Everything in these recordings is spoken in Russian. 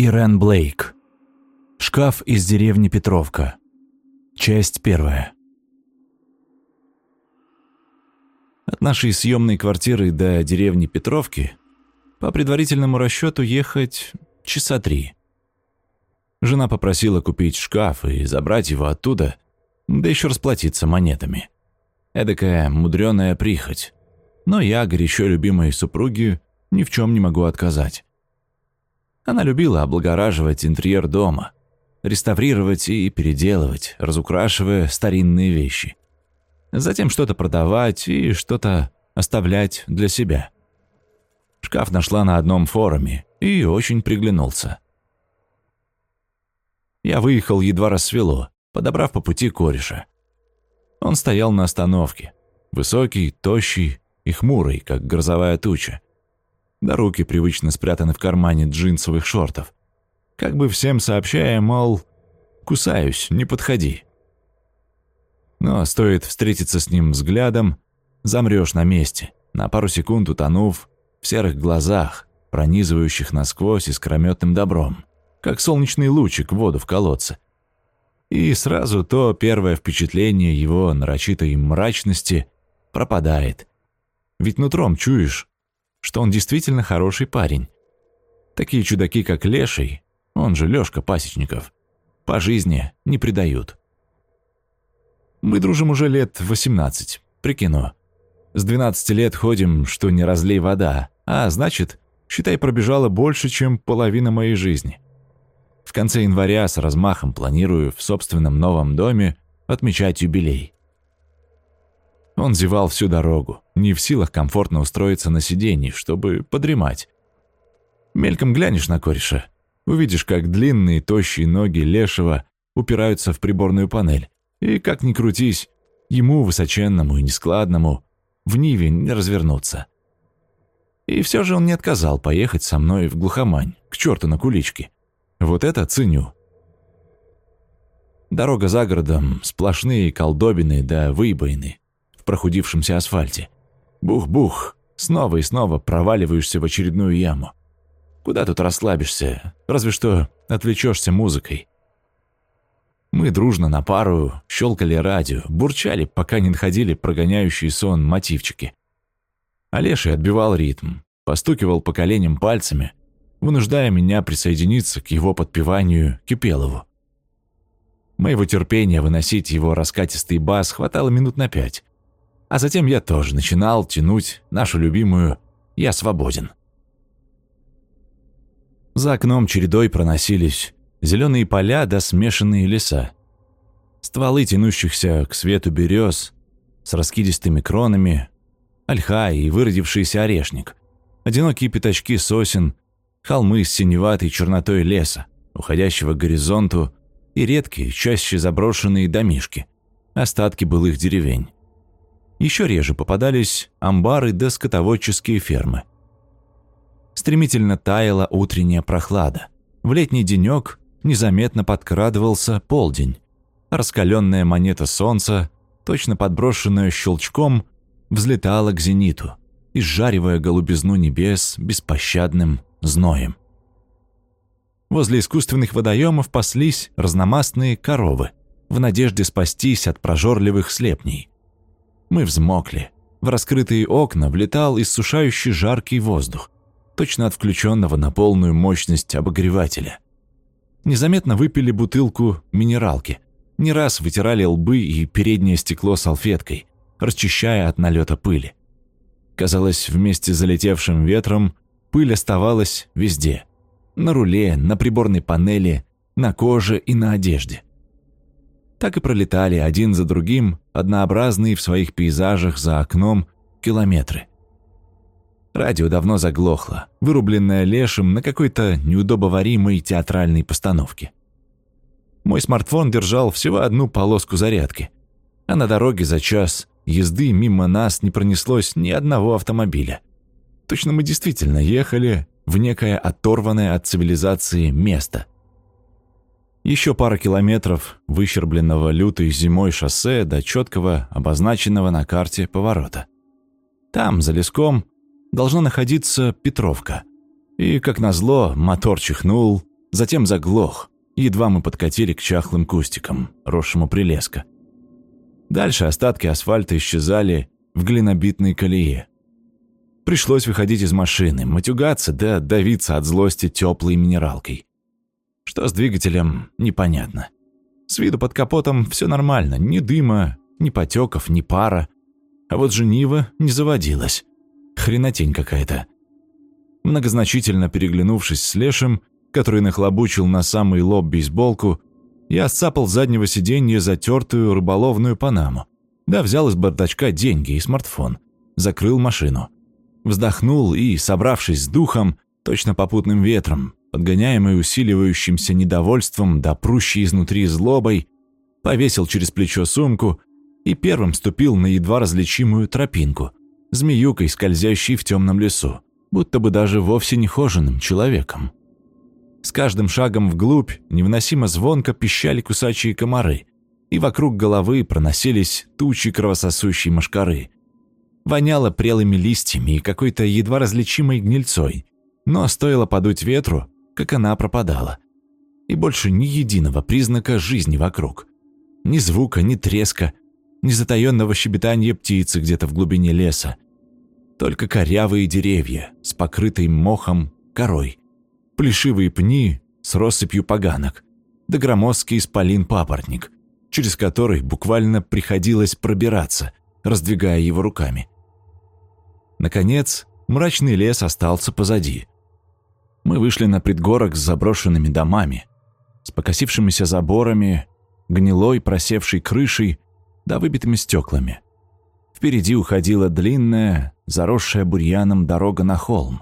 Ирен Блейк. Шкаф из деревни Петровка. Часть первая. От нашей съемной квартиры до деревни Петровки по предварительному расчету ехать часа три. Жена попросила купить шкаф и забрать его оттуда, да еще расплатиться монетами. Эдакая мудреная прихоть. Но я, горячо любимой супруги, ни в чем не могу отказать. Она любила облагораживать интерьер дома, реставрировать и переделывать, разукрашивая старинные вещи. Затем что-то продавать и что-то оставлять для себя. Шкаф нашла на одном форуме и очень приглянулся. Я выехал едва рассвело, подобрав по пути кореша. Он стоял на остановке, высокий, тощий и хмурый, как грозовая туча да руки привычно спрятаны в кармане джинсовых шортов. Как бы всем сообщая, мол, «Кусаюсь, не подходи». Но стоит встретиться с ним взглядом, замрёшь на месте, на пару секунд утонув в серых глазах, пронизывающих насквозь искрометным добром, как солнечный лучик в воду в колодце. И сразу то первое впечатление его нарочитой мрачности пропадает. Ведь нутром чуешь, что он действительно хороший парень. Такие чудаки, как Леший, он же Лёшка Пасечников, по жизни не предают. Мы дружим уже лет 18, прикину. С 12 лет ходим, что не разлей вода, а значит, считай, пробежала больше, чем половина моей жизни. В конце января с размахом планирую в собственном новом доме отмечать юбилей. Он зевал всю дорогу, не в силах комфортно устроиться на сиденье, чтобы подремать. Мельком глянешь на кореша, увидишь, как длинные тощие ноги лешего упираются в приборную панель, и, как ни крутись, ему, высоченному и нескладному, в Ниве не развернуться. И все же он не отказал поехать со мной в глухомань, к черту на куличке. Вот это ценю. Дорога за городом, сплошные колдобины да выбоины прохудившемся асфальте. Бух-бух, снова и снова проваливаешься в очередную яму. Куда тут расслабишься, разве что отвлечешься музыкой. Мы дружно на пару щелкали радио, бурчали, пока не находили прогоняющие сон мотивчики. Олеший отбивал ритм, постукивал по коленям пальцами, вынуждая меня присоединиться к его подпеванию Кипелову. Моего терпения выносить его раскатистый бас хватало минут на пять. А затем я тоже начинал тянуть нашу любимую «Я свободен». За окном чередой проносились зеленые поля да смешанные леса. Стволы тянущихся к свету берез с раскидистыми кронами, ольха и выродившийся орешник, одинокие пятачки сосен, холмы с синеватой чернотой леса, уходящего к горизонту, и редкие, чаще заброшенные домишки, остатки былых деревень. Еще реже попадались амбары да скотоводческие фермы. Стремительно таяла утренняя прохлада. В летний денек незаметно подкрадывался полдень. Раскаленная монета солнца, точно подброшенная щелчком, взлетала к зениту, изжаривая голубизну небес беспощадным зноем. Возле искусственных водоемов паслись разномастные коровы в надежде спастись от прожорливых слепней. Мы взмокли. В раскрытые окна влетал иссушающий жаркий воздух, точно от включенного на полную мощность обогревателя. Незаметно выпили бутылку минералки. Не раз вытирали лбы и переднее стекло салфеткой, расчищая от налета пыли. Казалось, вместе с залетевшим ветром пыль оставалась везде. На руле, на приборной панели, на коже и на одежде так и пролетали один за другим, однообразные в своих пейзажах за окном, километры. Радио давно заглохло, вырубленное лешим на какой-то неудобоваримой театральной постановке. Мой смартфон держал всего одну полоску зарядки, а на дороге за час езды мимо нас не пронеслось ни одного автомобиля. Точно мы действительно ехали в некое оторванное от цивилизации место – еще пара километров выщербленного лютой зимой шоссе до четкого, обозначенного на карте поворота. Там, за леском, должна находиться Петровка. И, как назло, мотор чихнул, затем заглох, едва мы подкатили к чахлым кустикам, росшему прилеска. Дальше остатки асфальта исчезали в глинобитной колее. Пришлось выходить из машины, матюгаться да давиться от злости теплой минералкой. Что с двигателем, непонятно. С виду под капотом все нормально, ни дыма, ни потеков, ни пара. А вот женива не заводилась. Хренотень какая-то. Многозначительно переглянувшись с Лешем, который нахлобучил на самый лоб бейсболку, я сцапал с заднего сиденья затертую рыболовную панаму. Да, взял из бардачка деньги и смартфон. Закрыл машину. Вздохнул и, собравшись с духом, точно попутным ветром, подгоняемый усиливающимся недовольством да прущей изнутри злобой, повесил через плечо сумку и первым ступил на едва различимую тропинку, змеюкой, скользящей в темном лесу, будто бы даже вовсе не хоженым человеком. С каждым шагом вглубь невыносимо звонко пищали кусачие комары, и вокруг головы проносились тучи кровососущей мошкары. Воняло прелыми листьями и какой-то едва различимой гнильцой, но стоило подуть ветру, как она пропадала. И больше ни единого признака жизни вокруг. Ни звука, ни треска, ни затаённого щебетания птицы где-то в глубине леса. Только корявые деревья с покрытой мохом корой плешивые пни с россыпью поганок, да громоздкий исполин-папоротник, через который буквально приходилось пробираться, раздвигая его руками. Наконец, мрачный лес остался позади. Мы вышли на предгорок с заброшенными домами, с покосившимися заборами, гнилой просевшей крышей да выбитыми стеклами. Впереди уходила длинная, заросшая бурьяном дорога на холм,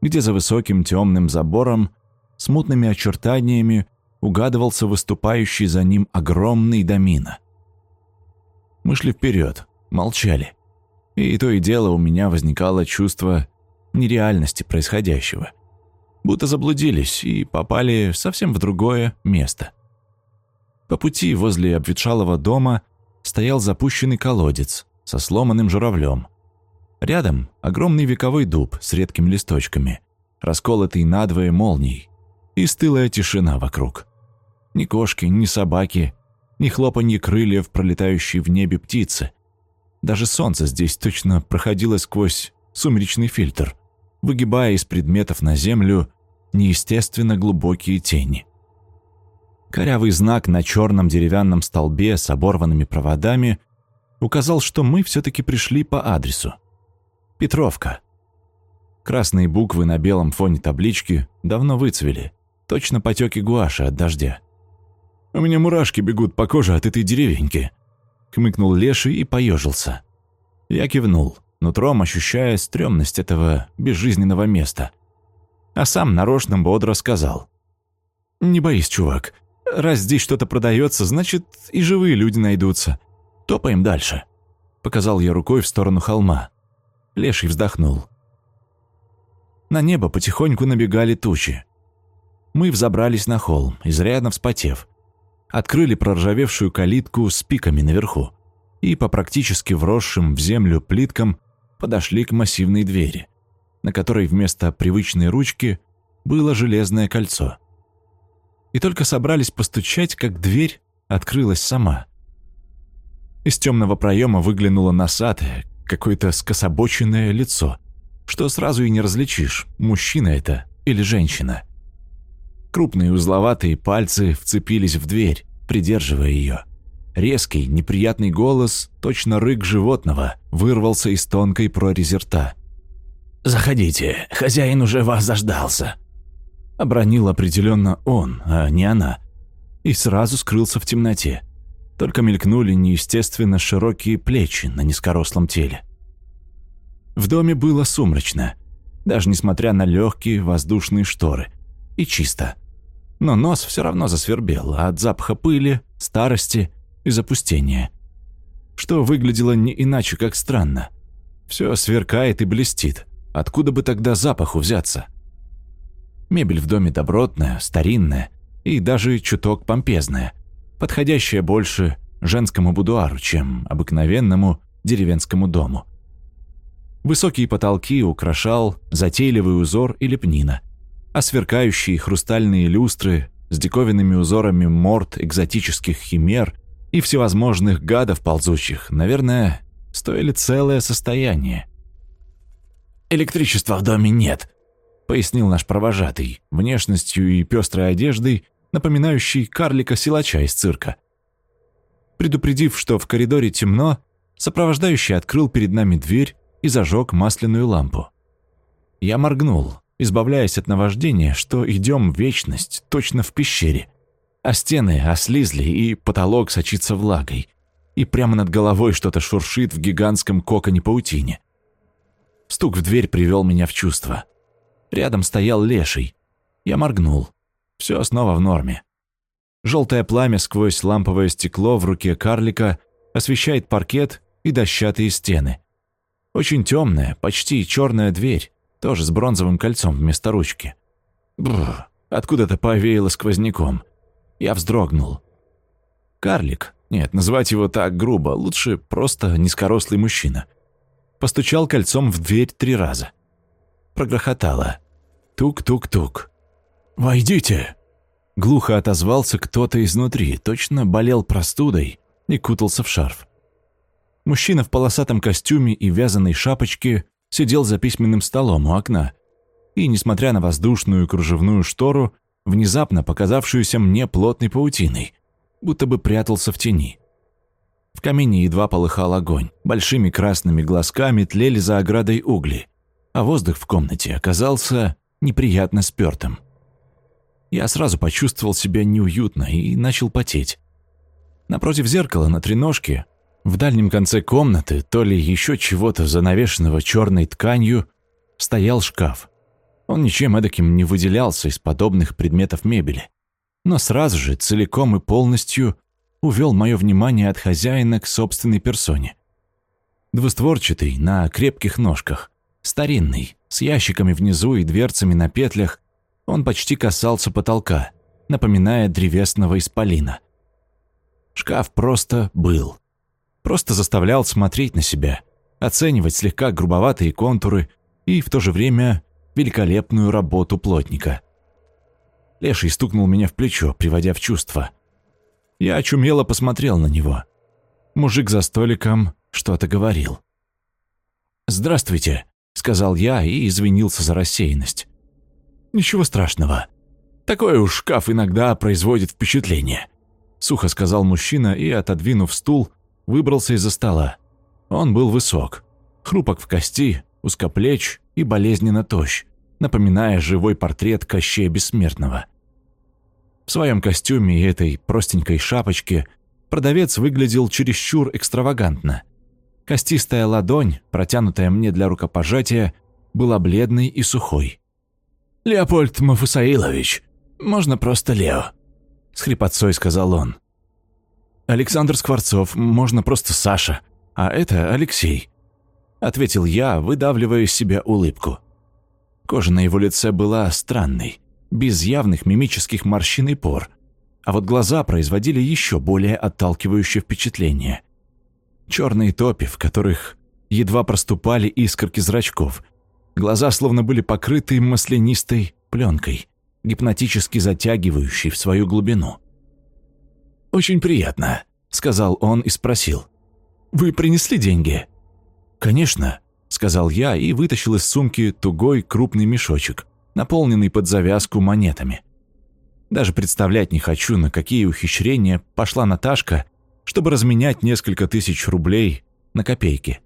где за высоким темным забором смутными очертаниями угадывался выступающий за ним огромный домина. Мы шли вперед, молчали. И то и дело у меня возникало чувство нереальности происходящего. Будто заблудились и попали совсем в другое место. По пути возле обветшалого дома стоял запущенный колодец со сломанным журавлем, Рядом огромный вековой дуб с редкими листочками, расколотый надвое молнией, и стылая тишина вокруг. Ни кошки, ни собаки, ни хлопанье крыльев, пролетающей в небе птицы. Даже солнце здесь точно проходило сквозь сумеречный фильтр, выгибая из предметов на землю неестественно глубокие тени. Корявый знак на черном деревянном столбе с оборванными проводами указал, что мы все-таки пришли по адресу. Петровка. Красные буквы на белом фоне таблички давно выцвели. Точно потеки гуаши от дождя. «У меня мурашки бегут по коже от этой деревеньки», — хмыкнул Леший и поежился. Я кивнул, нутром ощущая стрёмность этого безжизненного места. А сам нарочно бодро сказал. «Не боись, чувак. Раз здесь что-то продается, значит, и живые люди найдутся. Топаем дальше», — показал я рукой в сторону холма. Леший вздохнул. На небо потихоньку набегали тучи. Мы взобрались на холм, изрядно вспотев. Открыли проржавевшую калитку с пиками наверху и по практически вросшим в землю плиткам подошли к массивной двери, на которой вместо привычной ручки было железное кольцо. И только собрались постучать, как дверь открылась сама. Из темного проема выглянуло носатое, какое-то скособоченное лицо, что сразу и не различишь, мужчина это или женщина. Крупные узловатые пальцы вцепились в дверь, придерживая ее. Резкий, неприятный голос, точно рык животного, вырвался из тонкой прорези рта. «Заходите, хозяин уже вас заждался», — обронил определенно он, а не она, и сразу скрылся в темноте только мелькнули неестественно широкие плечи на низкорослом теле. В доме было сумрачно, даже несмотря на легкие воздушные шторы, и чисто. Но нос все равно засвербел от запаха пыли, старости и запустения. Что выглядело не иначе, как странно. Все сверкает и блестит. Откуда бы тогда запаху взяться? Мебель в доме добротная, старинная и даже чуток помпезная – подходящая больше женскому будуару, чем обыкновенному деревенскому дому. Высокие потолки украшал затейливый узор и лепнина. а сверкающие хрустальные люстры с диковинными узорами морд экзотических химер и всевозможных гадов ползучих, наверное, стоили целое состояние. «Электричества в доме нет», — пояснил наш провожатый, внешностью и пестрой одеждой, напоминающий карлика-силача из цирка. Предупредив, что в коридоре темно, сопровождающий открыл перед нами дверь и зажег масляную лампу. Я моргнул, избавляясь от наваждения, что идем в вечность, точно в пещере. А стены ослизли, и потолок сочится влагой. И прямо над головой что-то шуршит в гигантском коконе-паутине. Стук в дверь привел меня в чувство. Рядом стоял леший. Я моргнул. Все снова в норме. Желтое пламя сквозь ламповое стекло в руке карлика освещает паркет и дощатые стены. Очень темная, почти черная дверь, тоже с бронзовым кольцом вместо ручки. Бррр, откуда-то повеяло сквозняком. Я вздрогнул. Карлик, нет, называть его так грубо, лучше просто низкорослый мужчина. Постучал кольцом в дверь три раза. Прогрохотало. Тук-тук-тук. «Войдите!» Глухо отозвался кто-то изнутри, точно болел простудой и кутался в шарф. Мужчина в полосатом костюме и вязаной шапочке сидел за письменным столом у окна и, несмотря на воздушную кружевную штору, внезапно показавшуюся мне плотной паутиной, будто бы прятался в тени. В камине едва полыхал огонь, большими красными глазками тлели за оградой угли, а воздух в комнате оказался неприятно спёртым. Я сразу почувствовал себя неуютно и начал потеть. Напротив зеркала на треножке, в дальнем конце комнаты, то ли еще чего-то занавешенного черной тканью, стоял шкаф. Он ничем эдаким не выделялся из подобных предметов мебели, но сразу же, целиком и полностью, увел мое внимание от хозяина к собственной персоне. Двустворчатый, на крепких ножках, старинный, с ящиками внизу и дверцами на петлях, он почти касался потолка, напоминая древесного исполина. Шкаф просто был. Просто заставлял смотреть на себя, оценивать слегка грубоватые контуры и в то же время великолепную работу плотника. Леший стукнул меня в плечо, приводя в чувство. Я очумело посмотрел на него. Мужик за столиком что-то говорил. «Здравствуйте», — сказал я и извинился за рассеянность. «Ничего страшного. Такой уж шкаф иногда производит впечатление», — сухо сказал мужчина и, отодвинув стул, выбрался из-за стола. Он был высок, хрупок в кости, узкоплеч и болезненно тощ, напоминая живой портрет Кощея Бессмертного. В своем костюме и этой простенькой шапочке продавец выглядел чересчур экстравагантно. Костистая ладонь, протянутая мне для рукопожатия, была бледной и сухой. «Леопольд Мафусаилович, можно просто Лео», — с хрипотцой сказал он. «Александр Скворцов, можно просто Саша, а это Алексей», — ответил я, выдавливая из себя улыбку. Кожа на его лице была странной, без явных мимических морщин и пор, а вот глаза производили еще более отталкивающее впечатление. Черные топи, в которых едва проступали искорки зрачков — Глаза словно были покрыты маслянистой пленкой, гипнотически затягивающей в свою глубину. «Очень приятно», — сказал он и спросил. «Вы принесли деньги?» «Конечно», — сказал я и вытащил из сумки тугой крупный мешочек, наполненный под завязку монетами. Даже представлять не хочу, на какие ухищрения пошла Наташка, чтобы разменять несколько тысяч рублей на копейки.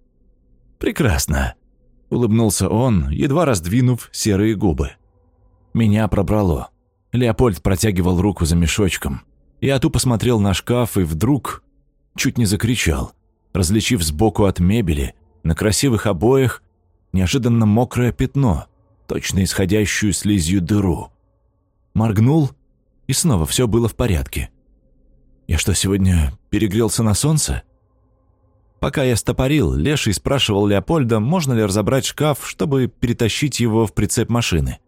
«Прекрасно», — улыбнулся он, едва раздвинув серые губы. Меня пробрало. Леопольд протягивал руку за мешочком. Я тупо смотрел на шкаф и вдруг чуть не закричал, различив сбоку от мебели, на красивых обоях, неожиданно мокрое пятно, точно исходящую слизью дыру. Моргнул, и снова все было в порядке. Я что, сегодня перегрелся на солнце? Пока я стопорил, Леший спрашивал Леопольда, можно ли разобрать шкаф, чтобы перетащить его в прицеп машины.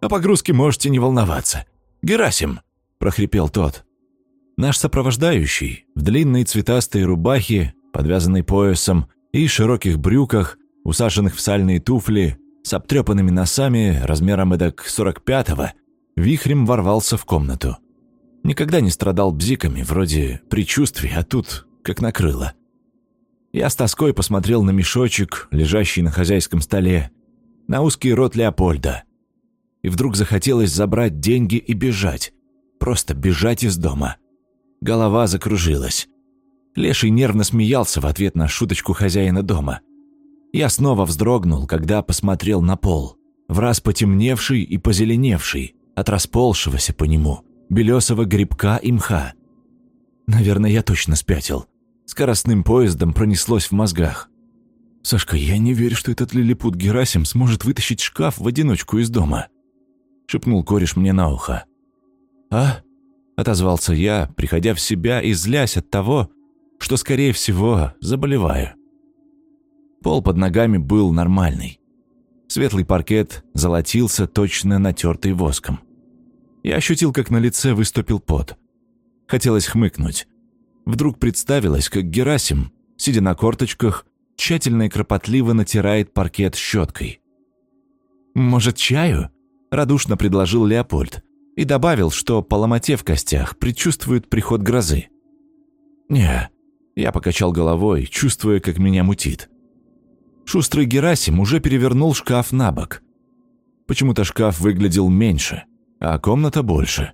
«О погрузке можете не волноваться. Герасим!» – прохрипел тот. Наш сопровождающий, в длинной цветастой рубахе, подвязанной поясом, и широких брюках, усаженных в сальные туфли, с обтрепанными носами размером эдак 45-го, вихрем ворвался в комнату. Никогда не страдал бзиками, вроде предчувствий, а тут как накрыло. Я с тоской посмотрел на мешочек, лежащий на хозяйском столе, на узкий рот Леопольда. И вдруг захотелось забрать деньги и бежать. Просто бежать из дома. Голова закружилась. Леший нервно смеялся в ответ на шуточку хозяина дома. Я снова вздрогнул, когда посмотрел на пол, в раз потемневший и позеленевший от расползшегося по нему белесого грибка и мха. Наверное, я точно спятил. Скоростным поездом пронеслось в мозгах. «Сашка, я не верю, что этот лилипут Герасим сможет вытащить шкаф в одиночку из дома», — шепнул кореш мне на ухо. «А?» — отозвался я, приходя в себя и злясь от того, что, скорее всего, заболеваю. Пол под ногами был нормальный. Светлый паркет золотился, точно натертый воском. Я ощутил, как на лице выступил пот. Хотелось хмыкнуть. Вдруг представилось, как Герасим, сидя на корточках, тщательно и кропотливо натирает паркет щеткой. «Может, чаю?» – радушно предложил Леопольд и добавил, что по ломоте в костях предчувствует приход грозы. «Не», – я покачал головой, чувствуя, как меня мутит. Шустрый Герасим уже перевернул шкаф на бок. Почему-то шкаф выглядел меньше, а комната больше.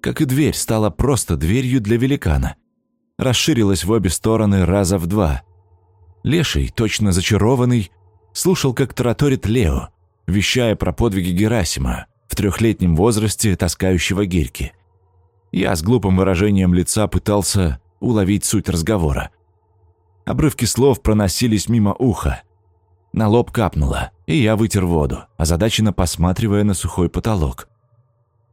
Как и дверь стала просто дверью для великана. Расширилась в обе стороны раза в два. Леший, точно зачарованный, слушал, как тараторит Лео, вещая про подвиги Герасима, в трехлетнем возрасте таскающего гирьки. Я с глупым выражением лица пытался уловить суть разговора. Обрывки слов проносились мимо уха. На лоб капнуло, и я вытер воду, озадаченно посматривая на сухой потолок.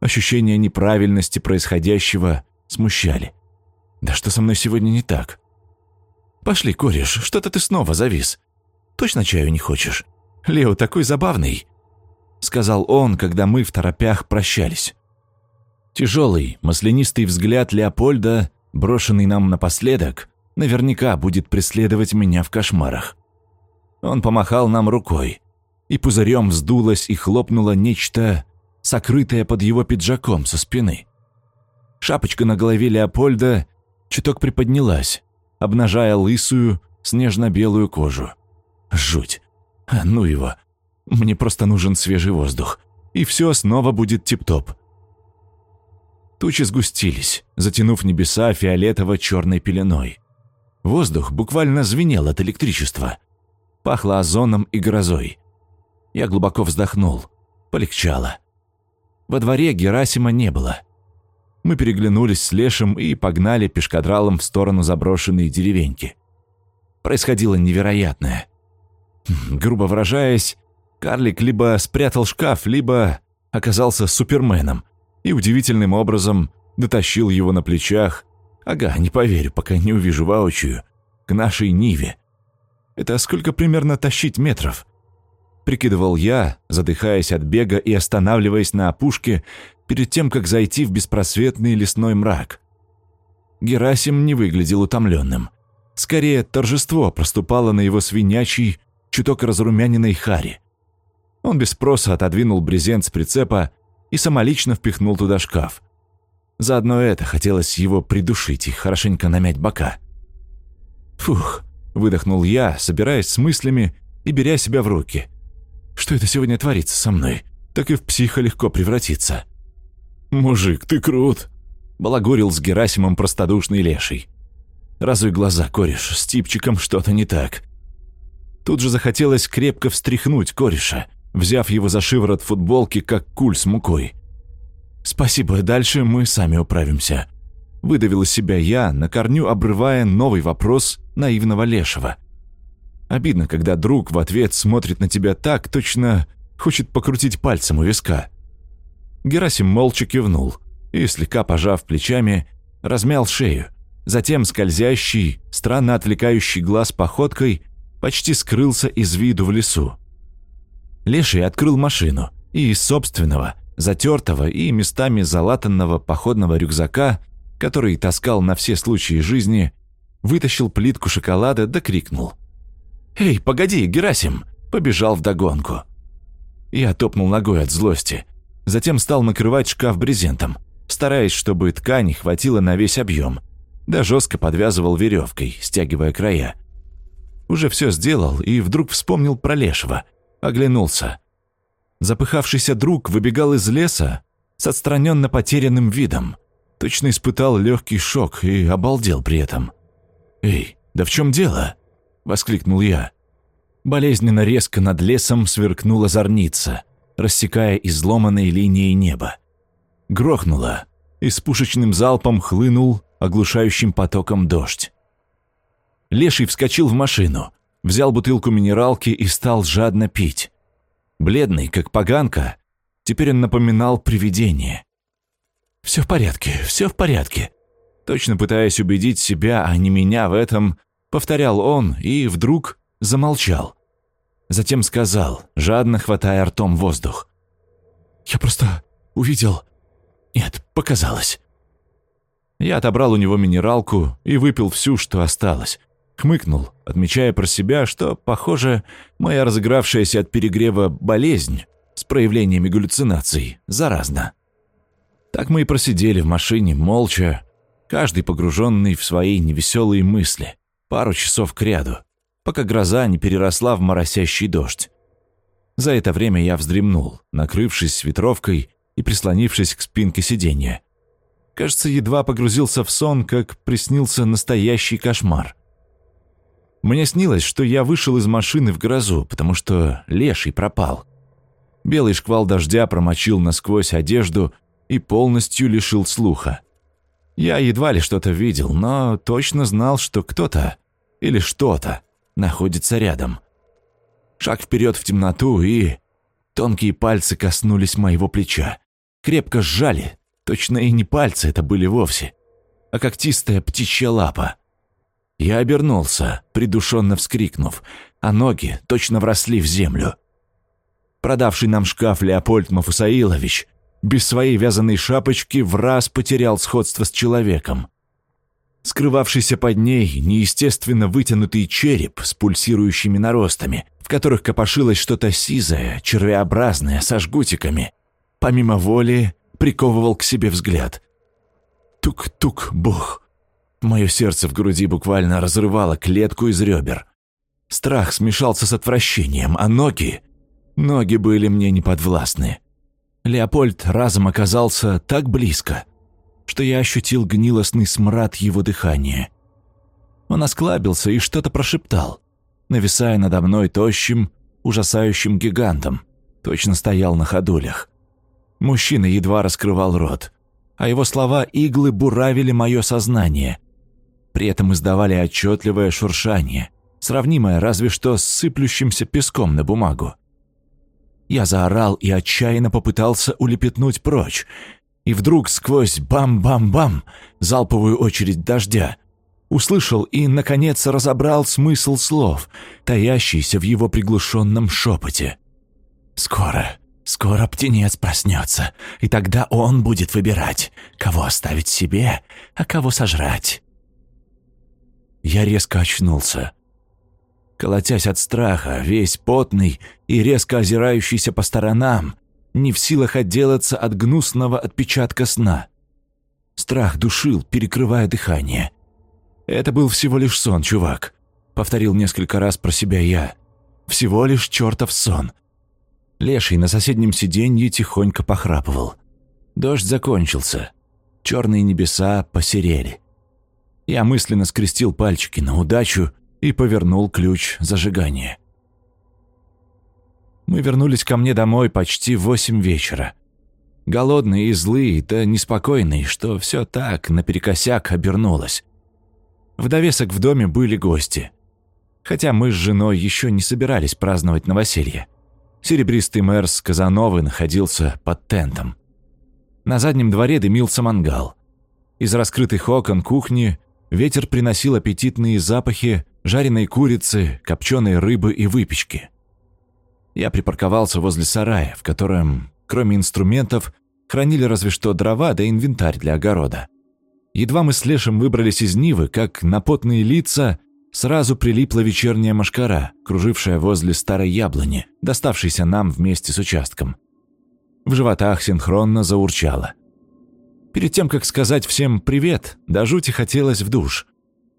Ощущения неправильности происходящего смущали. Да что со мной сегодня не так? Пошли, кореш, что-то ты снова завис. Точно чаю не хочешь? Лео такой забавный, сказал он, когда мы в торопях прощались. Тяжелый, маслянистый взгляд Леопольда, брошенный нам напоследок, наверняка будет преследовать меня в кошмарах. Он помахал нам рукой, и пузырем вздулось и хлопнуло нечто, сокрытое под его пиджаком со спины. Шапочка на голове Леопольда чуток приподнялась, обнажая лысую, снежно-белую кожу. Жуть. А ну его. Мне просто нужен свежий воздух. И все снова будет тип-топ. Тучи сгустились, затянув небеса фиолетово-черной пеленой. Воздух буквально звенел от электричества – Пахло озоном и грозой. Я глубоко вздохнул. Полегчало. Во дворе Герасима не было. Мы переглянулись с Лешем и погнали пешкадралом в сторону заброшенной деревеньки. Происходило невероятное. Хм, грубо выражаясь, карлик либо спрятал шкаф, либо оказался суперменом и удивительным образом дотащил его на плечах, ага, не поверю, пока не увижу воочию, к нашей Ниве. Это сколько примерно тащить метров? Прикидывал я, задыхаясь от бега и останавливаясь на опушке перед тем, как зайти в беспросветный лесной мрак. Герасим не выглядел утомленным. Скорее, торжество проступало на его свинячий, чуток разрумяненной харе. Он без спроса отодвинул брезент с прицепа и самолично впихнул туда шкаф. Заодно это хотелось его придушить и хорошенько намять бока. Фух, Выдохнул я, собираясь с мыслями и беря себя в руки. Что это сегодня творится со мной? Так и в психа легко превратиться. «Мужик, ты крут!» Балагурил с Герасимом простодушный леший. Разве глаза, кореш, с типчиком что-то не так. Тут же захотелось крепко встряхнуть кореша, взяв его за шиворот футболки, как куль с мукой. «Спасибо, дальше мы сами управимся», Выдавил из себя я, на корню обрывая новый вопрос наивного лешего. Обидно, когда друг в ответ смотрит на тебя так, точно хочет покрутить пальцем у виска. Герасим молча кивнул и, слегка пожав плечами, размял шею. Затем скользящий, странно отвлекающий глаз походкой почти скрылся из виду в лесу. Леший открыл машину и из собственного, затертого и местами залатанного походного рюкзака который таскал на все случаи жизни, вытащил плитку шоколада да крикнул. «Эй, погоди, Герасим!» побежал вдогонку. Я топнул ногой от злости. Затем стал накрывать шкаф брезентом, стараясь, чтобы ткани хватило на весь объем. Да жестко подвязывал веревкой, стягивая края. Уже все сделал и вдруг вспомнил про Лешего. Оглянулся. Запыхавшийся друг выбегал из леса с отстраненно потерянным видом. Точно испытал легкий шок и обалдел при этом. «Эй, да в чем дело?» – воскликнул я. Болезненно резко над лесом сверкнула зорница, рассекая изломанные линии неба. Грохнуло, и с пушечным залпом хлынул оглушающим потоком дождь. Леший вскочил в машину, взял бутылку минералки и стал жадно пить. Бледный, как поганка, теперь он напоминал привидение. «Все в порядке, все в порядке», точно пытаясь убедить себя, а не меня в этом, повторял он и вдруг замолчал. Затем сказал, жадно хватая ртом воздух. «Я просто увидел... Нет, показалось». Я отобрал у него минералку и выпил всю, что осталось. Хмыкнул, отмечая про себя, что, похоже, моя разыгравшаяся от перегрева болезнь с проявлениями галлюцинаций заразна. Так мы и просидели в машине, молча, каждый погруженный в свои невеселые мысли, пару часов кряду пока гроза не переросла в моросящий дождь. За это время я вздремнул, накрывшись ветровкой и прислонившись к спинке сиденья. Кажется, едва погрузился в сон, как приснился настоящий кошмар. Мне снилось, что я вышел из машины в грозу, потому что леший пропал. Белый шквал дождя промочил насквозь одежду и полностью лишил слуха. Я едва ли что-то видел, но точно знал, что кто-то или что-то находится рядом. Шаг вперед в темноту, и... Тонкие пальцы коснулись моего плеча. Крепко сжали. Точно и не пальцы это были вовсе, а когтистая птичья лапа. Я обернулся, придушенно вскрикнув, а ноги точно вросли в землю. Продавший нам шкаф Леопольд Мафусаилович без своей вязаной шапочки в раз потерял сходство с человеком. Скрывавшийся под ней неестественно вытянутый череп с пульсирующими наростами, в которых копошилось что-то сизое, червеобразное, со жгутиками, помимо воли приковывал к себе взгляд. Тук-тук-бух. Мое сердце в груди буквально разрывало клетку из ребер. Страх смешался с отвращением, а ноги... Ноги были мне неподвластны. Леопольд разом оказался так близко — что я ощутил гнилостный смрад его дыхания. Он осклабился и что-то прошептал, нависая надо мной тощим, ужасающим гигантом, точно стоял на ходулях. Мужчина едва раскрывал рот, а его слова иглы буравили мое сознание. При этом издавали отчетливое шуршание, сравнимое разве что с сыплющимся песком на бумагу. Я заорал и отчаянно попытался улепетнуть прочь, и вдруг сквозь бам-бам-бам залповую очередь дождя услышал и, наконец, разобрал смысл слов, таящийся в его приглушенном шепоте. «Скоро, скоро птенец проснется, и тогда он будет выбирать, кого оставить себе, а кого сожрать». Я резко очнулся. Колотясь от страха, весь потный и резко озирающийся по сторонам, не в силах отделаться от гнусного отпечатка сна. Страх душил, перекрывая дыхание. «Это был всего лишь сон, чувак», — повторил несколько раз про себя я. «Всего лишь чертов сон». Леший на соседнем сиденье тихонько похрапывал. Дождь закончился. Черные небеса посерели. Я мысленно скрестил пальчики на удачу и повернул ключ зажигания. Мы вернулись ко мне домой почти в восемь вечера. Голодные и злые, да неспокойные, что все так наперекосяк обернулось. В довесок в доме были гости. Хотя мы с женой еще не собирались праздновать новоселье. Серебристый мэр с Казановы находился под тентом. На заднем дворе дымился мангал. Из раскрытых окон кухни ветер приносил аппетитные запахи жареной курицы, копченой рыбы и выпечки. Я припарковался возле сарая, в котором, кроме инструментов, хранили разве что дрова да инвентарь для огорода. Едва мы с Лешем выбрались из Нивы, как на потные лица сразу прилипла вечерняя машкара, кружившая возле старой яблони, доставшейся нам вместе с участком. В животах синхронно заурчало. Перед тем, как сказать всем «привет», до жути хотелось в душ.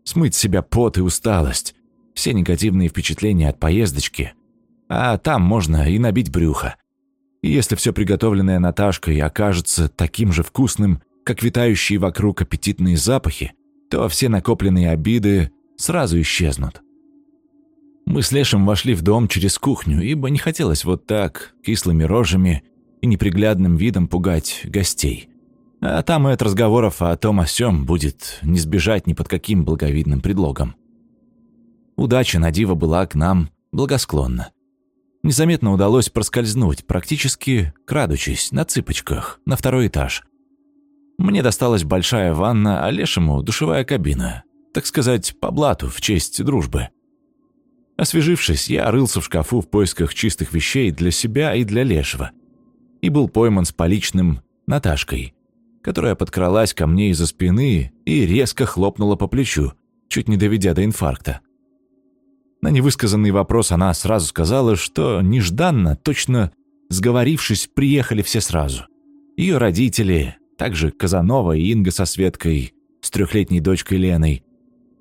Смыть с себя пот и усталость, все негативные впечатления от поездочки. А там можно и набить брюхо. И если все приготовленное Наташкой окажется таким же вкусным, как витающие вокруг аппетитные запахи, то все накопленные обиды сразу исчезнут. Мы с Лешем вошли в дом через кухню, ибо не хотелось вот так, кислыми рожами и неприглядным видом пугать гостей. А там и от разговоров о том о сём будет не сбежать ни под каким благовидным предлогом. Удача на диво была к нам благосклонна. Незаметно удалось проскользнуть, практически крадучись, на цыпочках, на второй этаж. Мне досталась большая ванна, а Лешему – душевая кабина. Так сказать, по блату, в честь дружбы. Освежившись, я рылся в шкафу в поисках чистых вещей для себя и для Лешего. И был пойман с поличным Наташкой, которая подкралась ко мне из-за спины и резко хлопнула по плечу, чуть не доведя до инфаркта. На невысказанный вопрос она сразу сказала, что нежданно, точно сговорившись, приехали все сразу. Ее родители, также Казанова и Инга со Светкой, с трехлетней дочкой Леной.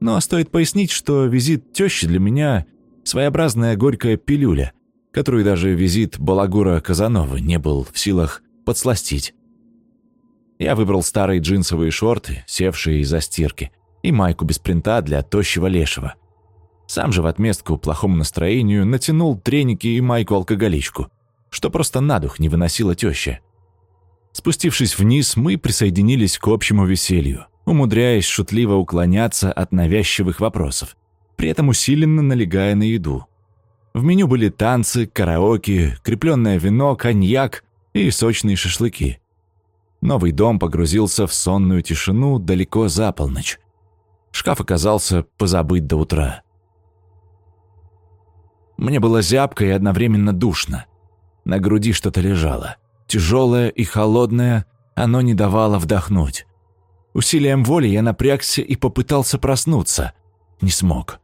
Но стоит пояснить, что визит тещи для меня своеобразная горькая пилюля, которую даже визит Балагура Казанова не был в силах подсластить. Я выбрал старые джинсовые шорты, севшие из-за стирки, и майку без принта для тощего лешего. Сам же в отместку плохому настроению натянул треники и майку-алкоголичку, что просто на дух не выносила теща. Спустившись вниз, мы присоединились к общему веселью, умудряясь шутливо уклоняться от навязчивых вопросов, при этом усиленно налегая на еду. В меню были танцы, караоке, крепленное вино, коньяк и сочные шашлыки. Новый дом погрузился в сонную тишину далеко за полночь. Шкаф оказался позабыть до утра. Мне было зябко и одновременно душно. На груди что-то лежало. Тяжелое и холодное, оно не давало вдохнуть. Усилием воли я напрягся и попытался проснуться. Не смог.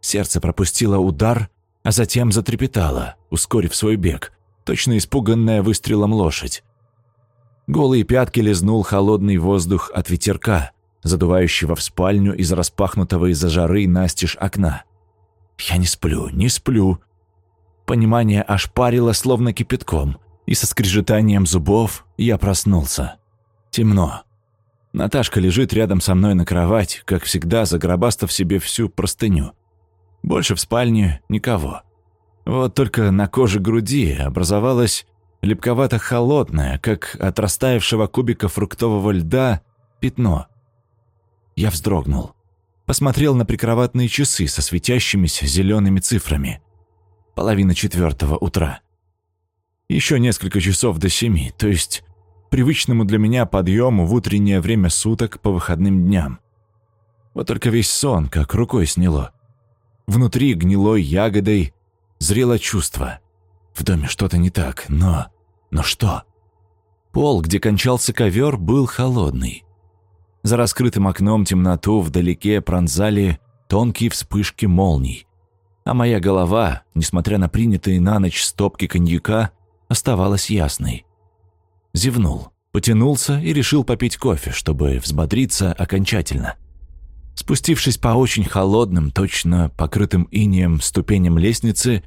Сердце пропустило удар, а затем затрепетало, ускорив свой бег, точно испуганная выстрелом лошадь. Голые пятки лизнул холодный воздух от ветерка, задувающего в спальню из распахнутого из-за жары настежь окна. Я не сплю, не сплю. Понимание аж парило, словно кипятком, и со скрежетанием зубов я проснулся. Темно. Наташка лежит рядом со мной на кровать, как всегда, загробастав себе всю простыню. Больше в спальне никого. Вот только на коже груди образовалась липковато-холодное, как от растаявшего кубика фруктового льда, пятно. Я вздрогнул. Посмотрел на прикроватные часы со светящимися зелеными цифрами. Половина четвертого утра. Еще несколько часов до семи, то есть привычному для меня подъему в утреннее время суток по выходным дням. Вот только весь сон как рукой сняло. Внутри гнилой ягодой зрело чувство. В доме что-то не так, но... Но что? Пол, где кончался ковер, был холодный. За раскрытым окном темноту вдалеке пронзали тонкие вспышки молний. А моя голова, несмотря на принятые на ночь стопки коньяка, оставалась ясной. Зевнул, потянулся и решил попить кофе, чтобы взбодриться окончательно. Спустившись по очень холодным, точно покрытым инеем ступеням лестницы,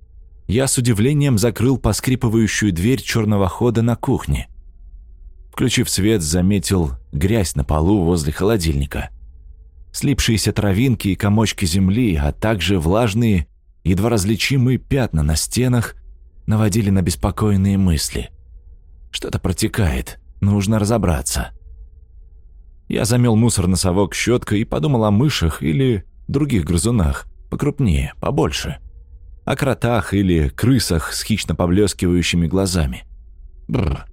я с удивлением закрыл поскрипывающую дверь черного хода на кухне. Включив свет, заметил грязь на полу возле холодильника. Слипшиеся травинки и комочки земли, а также влажные, едва различимые пятна на стенах наводили на беспокойные мысли. Что-то протекает, нужно разобраться. Я замел мусор на совок щеткой и подумал о мышах или других грызунах, покрупнее, побольше. О кротах или крысах с хищно поблескивающими глазами. Бррр.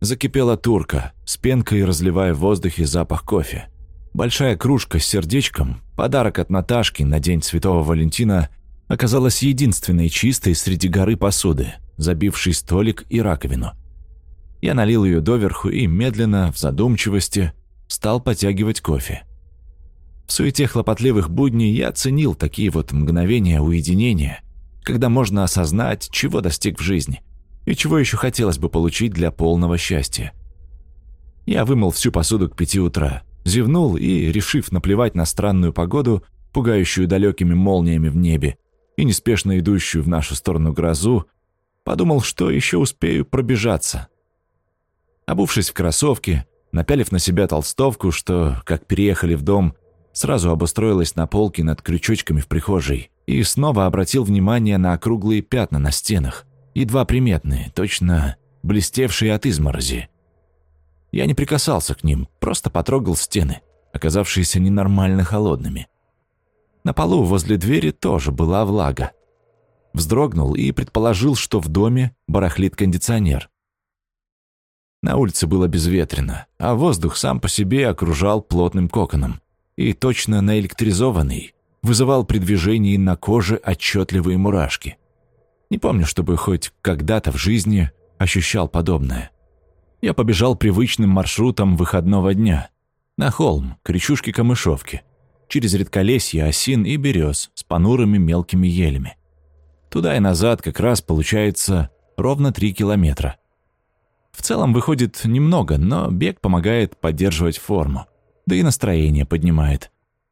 Закипела турка, с пенкой разливая в воздухе запах кофе. Большая кружка с сердечком, подарок от Наташки на День Святого Валентина, оказалась единственной чистой среди горы посуды, забившей столик и раковину. Я налил ее доверху и медленно, в задумчивости, стал потягивать кофе. В суете хлопотливых будней я ценил такие вот мгновения уединения, когда можно осознать, чего достиг в жизни и чего еще хотелось бы получить для полного счастья. Я вымыл всю посуду к пяти утра, зевнул и, решив наплевать на странную погоду, пугающую далекими молниями в небе, и неспешно идущую в нашу сторону грозу, подумал, что еще успею пробежаться. Обувшись в кроссовки, напялив на себя толстовку, что, как переехали в дом, сразу обустроилась на полке над крючочками в прихожей, и снова обратил внимание на округлые пятна на стенах, едва приметные, точно блестевшие от изморози. Я не прикасался к ним, просто потрогал стены, оказавшиеся ненормально холодными. На полу возле двери тоже была влага. Вздрогнул и предположил, что в доме барахлит кондиционер. На улице было безветренно, а воздух сам по себе окружал плотным коконом и точно наэлектризованный, вызывал при движении на коже отчетливые мурашки. Не помню, чтобы хоть когда-то в жизни ощущал подобное. Я побежал привычным маршрутом выходного дня. На холм, к речушке Камышовки – через редколесье осин и берез с понурыми мелкими елями. Туда и назад как раз получается ровно три километра. В целом выходит немного, но бег помогает поддерживать форму, да и настроение поднимает.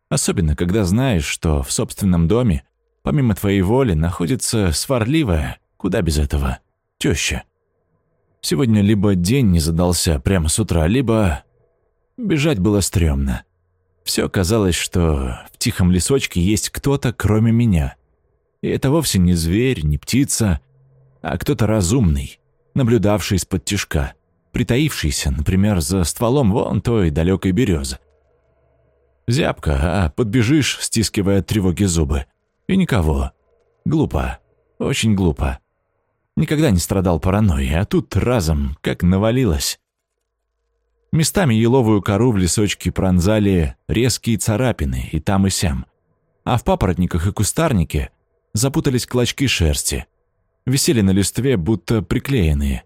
Особенно, когда знаешь, что в собственном доме, помимо твоей воли, находится сварливая, куда без этого, теща. Сегодня либо день не задался прямо с утра, либо... Бежать было стрёмно. Все казалось, что в тихом лесочке есть кто-то, кроме меня. И это вовсе не зверь, не птица, а кто-то разумный, наблюдавший из-под тишка, притаившийся, например, за стволом вон той далекой березы. Зябко, а подбежишь, стискивая тревоги зубы. И никого. Глупо. Очень глупо. Никогда не страдал паранойей, а тут разом, как навалилось. Местами еловую кору в лесочке пронзали резкие царапины и там и сям. А в папоротниках и кустарнике запутались клочки шерсти. Висели на листве, будто приклеенные.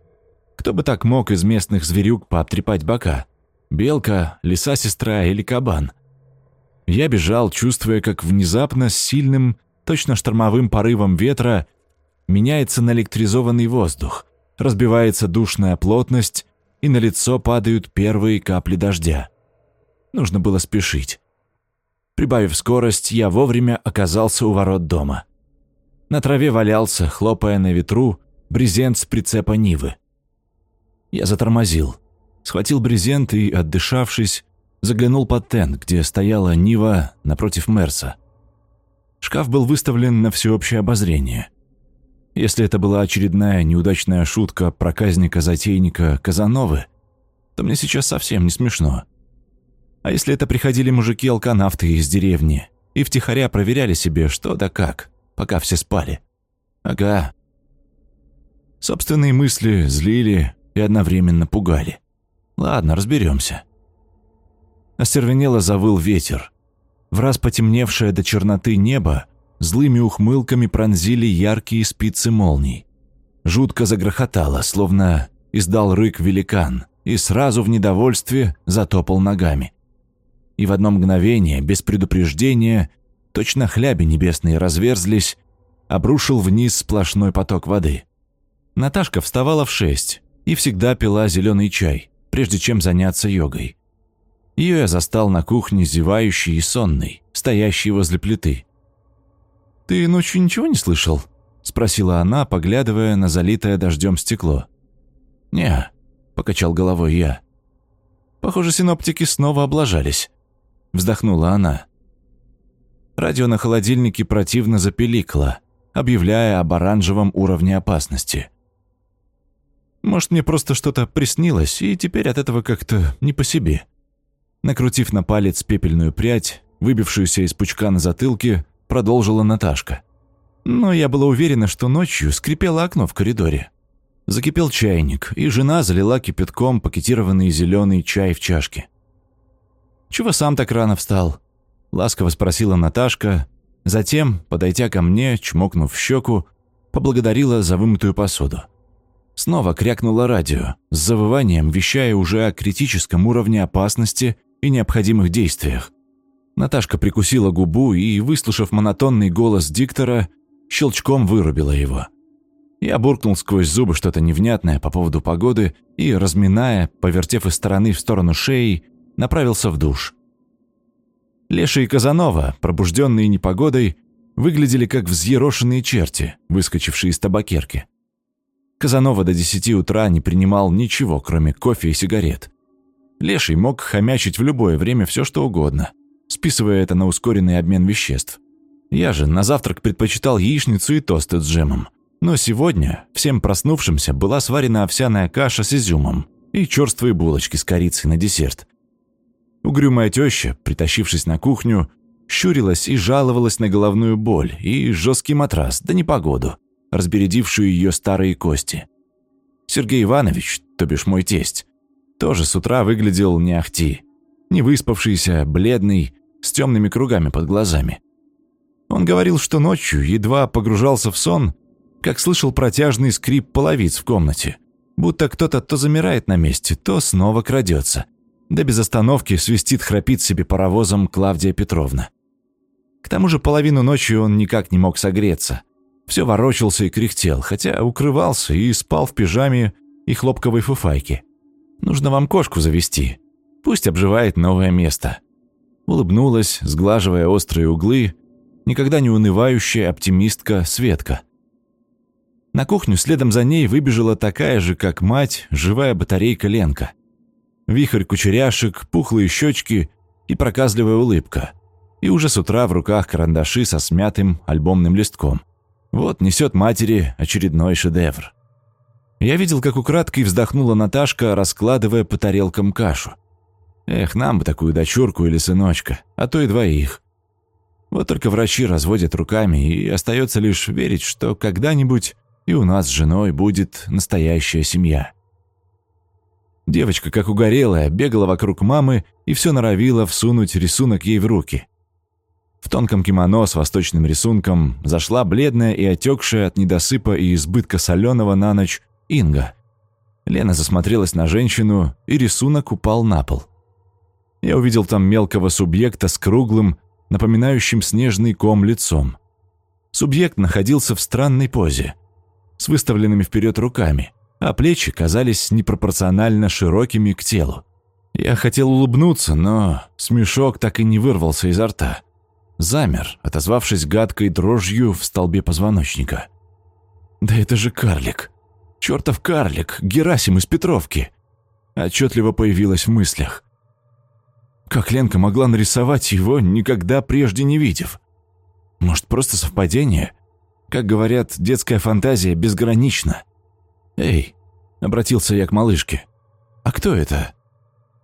Кто бы так мог из местных зверюк пообтрепать бока? Белка, лиса-сестра или кабан? Я бежал, чувствуя, как внезапно с сильным, точно штормовым порывом ветра меняется наэлектризованный воздух, разбивается душная плотность, и на лицо падают первые капли дождя. Нужно было спешить. Прибавив скорость, я вовремя оказался у ворот дома. На траве валялся, хлопая на ветру, брезент с прицепа Нивы. Я затормозил, схватил брезент и, отдышавшись, заглянул под тент, где стояла Нива напротив Мерса. Шкаф был выставлен на всеобщее обозрение. Если это была очередная неудачная шутка проказника-затейника Казановы, то мне сейчас совсем не смешно. А если это приходили мужики-алканавты из деревни и втихаря проверяли себе что да как, пока все спали? Ага. Собственные мысли злили и одновременно пугали. Ладно, разберемся. Остервенело завыл ветер. В раз потемневшее до черноты небо злыми ухмылками пронзили яркие спицы молний. Жутко загрохотало, словно издал рык великан, и сразу в недовольстве затопал ногами. И в одно мгновение, без предупреждения, точно хляби небесные разверзлись, обрушил вниз сплошной поток воды. Наташка вставала в шесть и всегда пила зеленый чай, прежде чем заняться йогой. Ее я застал на кухне зевающей и сонной, стоящей возле плиты. «Ты ночью ничего не слышал?» – спросила она, поглядывая на залитое дождем стекло. «Не», – покачал головой я. «Похоже, синоптики снова облажались», – вздохнула она. Радио на холодильнике противно запеликло, объявляя об оранжевом уровне опасности. «Может, мне просто что-то приснилось, и теперь от этого как-то не по себе». Накрутив на палец пепельную прядь, выбившуюся из пучка на затылке, продолжила Наташка. Но я была уверена, что ночью скрипело окно в коридоре. Закипел чайник, и жена залила кипятком пакетированный зеленый чай в чашке. «Чего сам так рано встал?» – ласково спросила Наташка. Затем, подойдя ко мне, чмокнув в щеку, поблагодарила за вымытую посуду. Снова крякнуло радио, с завыванием вещая уже о критическом уровне опасности и необходимых действиях. Наташка прикусила губу и, выслушав монотонный голос диктора, щелчком вырубила его. Я буркнул сквозь зубы что-то невнятное по поводу погоды и, разминая, повертев из стороны в сторону шеи, направился в душ. Леша и Казанова, пробужденные непогодой, выглядели как взъерошенные черти, выскочившие из табакерки. Казанова до десяти утра не принимал ничего, кроме кофе и сигарет. Леший мог хомячить в любое время все что угодно, списывая это на ускоренный обмен веществ. Я же на завтрак предпочитал яичницу и тосты с джемом. Но сегодня, всем проснувшимся, была сварена овсяная каша с изюмом и черствые булочки с корицей на десерт. Угрюмая теща, притащившись на кухню, щурилась и жаловалась на головную боль и жесткий матрас, да непогоду, разбередившую ее старые кости. Сергей Иванович, то бишь мой тесть, тоже с утра выглядел не ахти, не выспавшийся, бледный, с темными кругами под глазами. Он говорил, что ночью едва погружался в сон, как слышал протяжный скрип половиц в комнате, будто кто-то то замирает на месте, то снова крадется. Да без остановки свистит, храпит себе паровозом Клавдия Петровна. К тому же половину ночи он никак не мог согреться. Все ворочался и кряхтел, хотя укрывался и спал в пижаме и хлопковой фуфайке. Нужно вам кошку завести. Пусть обживает новое место. Улыбнулась, сглаживая острые углы, никогда не унывающая оптимистка Светка. На кухню следом за ней выбежала такая же, как мать, живая батарейка Ленка. Вихрь кучеряшек, пухлые щечки и проказливая улыбка. И уже с утра в руках карандаши со смятым альбомным листком. Вот несет матери очередной шедевр. Я видел, как украдкой вздохнула Наташка, раскладывая по тарелкам кашу. Эх, нам бы такую дочурку или сыночка, а то и двоих. Вот только врачи разводят руками, и остается лишь верить, что когда-нибудь и у нас с женой будет настоящая семья. Девочка, как угорелая, бегала вокруг мамы и все норовила всунуть рисунок ей в руки. В тонком кимоно с восточным рисунком зашла бледная и отекшая от недосыпа и избытка соленого на ночь Инга. Лена засмотрелась на женщину, и рисунок упал на пол. Я увидел там мелкого субъекта с круглым, напоминающим снежный ком лицом. Субъект находился в странной позе, с выставленными вперед руками, а плечи казались непропорционально широкими к телу. Я хотел улыбнуться, но смешок так и не вырвался изо рта. Замер, отозвавшись гадкой дрожью в столбе позвоночника. «Да это же карлик!» Чертов карлик, Герасим из Петровки. Отчетливо появилась в мыслях. Как Ленка могла нарисовать его, никогда прежде не видев? Может, просто совпадение? Как говорят, детская фантазия безгранична. «Эй!» — обратился я к малышке. «А кто это?»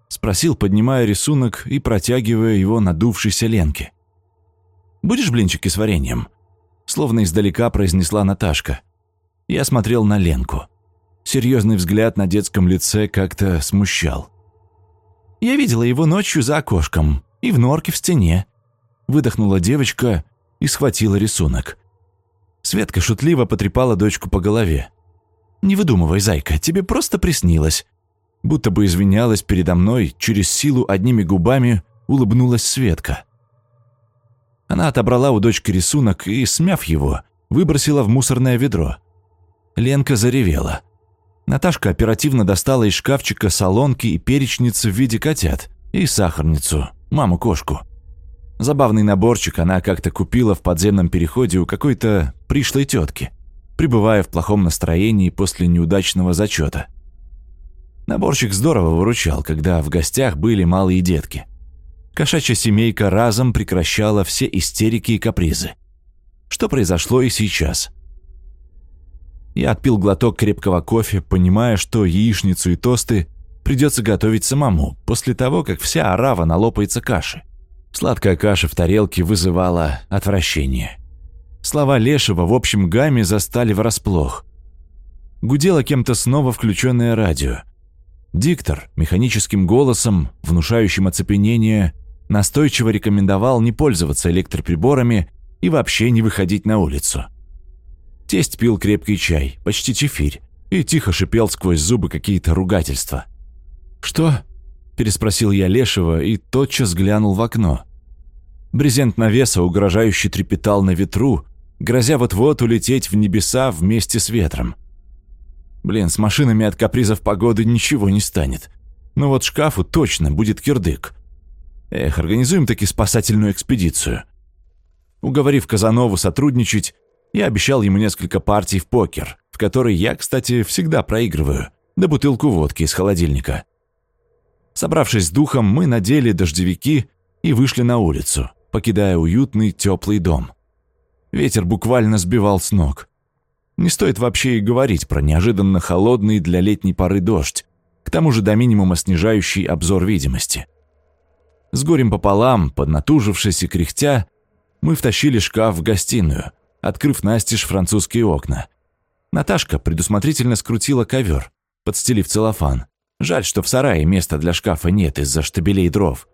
Спросил, поднимая рисунок и протягивая его надувшейся Ленке. «Будешь блинчики с вареньем?» Словно издалека произнесла Наташка. Я смотрел на Ленку. Серьезный взгляд на детском лице как-то смущал. «Я видела его ночью за окошком и в норке в стене», выдохнула девочка и схватила рисунок. Светка шутливо потрепала дочку по голове. «Не выдумывай, зайка, тебе просто приснилось». Будто бы извинялась передо мной, через силу одними губами улыбнулась Светка. Она отобрала у дочки рисунок и, смяв его, выбросила в мусорное ведро. Ленка заревела. Наташка оперативно достала из шкафчика солонки и перечницы в виде котят и сахарницу, маму-кошку. Забавный наборчик она как-то купила в подземном переходе у какой-то пришлой тетки, пребывая в плохом настроении после неудачного зачета. Наборчик здорово выручал, когда в гостях были малые детки. Кошачья семейка разом прекращала все истерики и капризы. Что произошло и сейчас – я отпил глоток крепкого кофе, понимая, что яичницу и тосты придется готовить самому, после того, как вся орава налопается каши. Сладкая каша в тарелке вызывала отвращение. Слова Лешего в общем гамме застали врасплох. Гудело кем-то снова включенное радио. Диктор механическим голосом, внушающим оцепенение, настойчиво рекомендовал не пользоваться электроприборами и вообще не выходить на улицу. Тесть пил крепкий чай, почти чефирь, и тихо шипел сквозь зубы какие-то ругательства. «Что?» – переспросил я Лешего и тотчас глянул в окно. Брезент навеса угрожающе трепетал на ветру, грозя вот-вот улететь в небеса вместе с ветром. Блин, с машинами от капризов погоды ничего не станет. Но вот шкафу точно будет кирдык. Эх, организуем таки спасательную экспедицию. Уговорив Казанову сотрудничать, я обещал ему несколько партий в покер, в который я, кстати, всегда проигрываю, да бутылку водки из холодильника. Собравшись с духом, мы надели дождевики и вышли на улицу, покидая уютный теплый дом. Ветер буквально сбивал с ног. Не стоит вообще и говорить про неожиданно холодный для летней поры дождь, к тому же до минимума снижающий обзор видимости. С горем пополам, поднатужившись и кряхтя, мы втащили шкаф в гостиную, открыв настежь французские окна. Наташка предусмотрительно скрутила ковер, подстелив целлофан. Жаль, что в сарае места для шкафа нет из-за штабелей дров.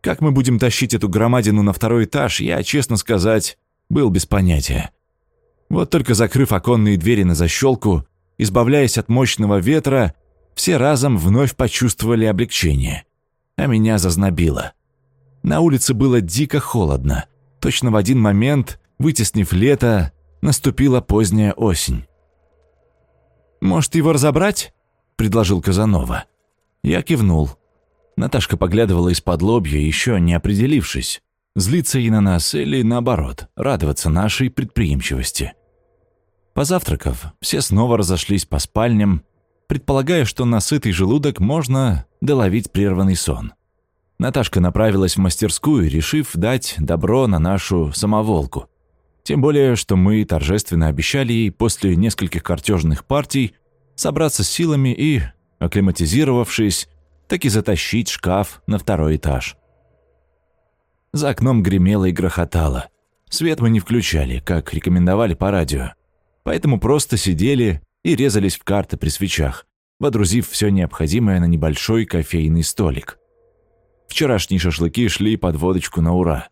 Как мы будем тащить эту громадину на второй этаж, я, честно сказать, был без понятия. Вот только закрыв оконные двери на защелку, избавляясь от мощного ветра, все разом вновь почувствовали облегчение. А меня зазнобило. На улице было дико холодно. Точно в один момент, вытеснив лето, наступила поздняя осень. «Может, его разобрать?» – предложил Казанова. Я кивнул. Наташка поглядывала из-под лобья, еще не определившись, злиться ей на нас или, наоборот, радоваться нашей предприимчивости. Позавтракав, все снова разошлись по спальням, предполагая, что на сытый желудок можно доловить прерванный сон. Наташка направилась в мастерскую, решив дать добро на нашу самоволку. Тем более, что мы торжественно обещали ей после нескольких картежных партий собраться силами и, акклиматизировавшись, таки затащить шкаф на второй этаж. За окном гремело и грохотало. Свет мы не включали, как рекомендовали по радио. Поэтому просто сидели и резались в карты при свечах, водрузив все необходимое на небольшой кофейный столик. Вчерашние шашлыки шли под водочку на ура.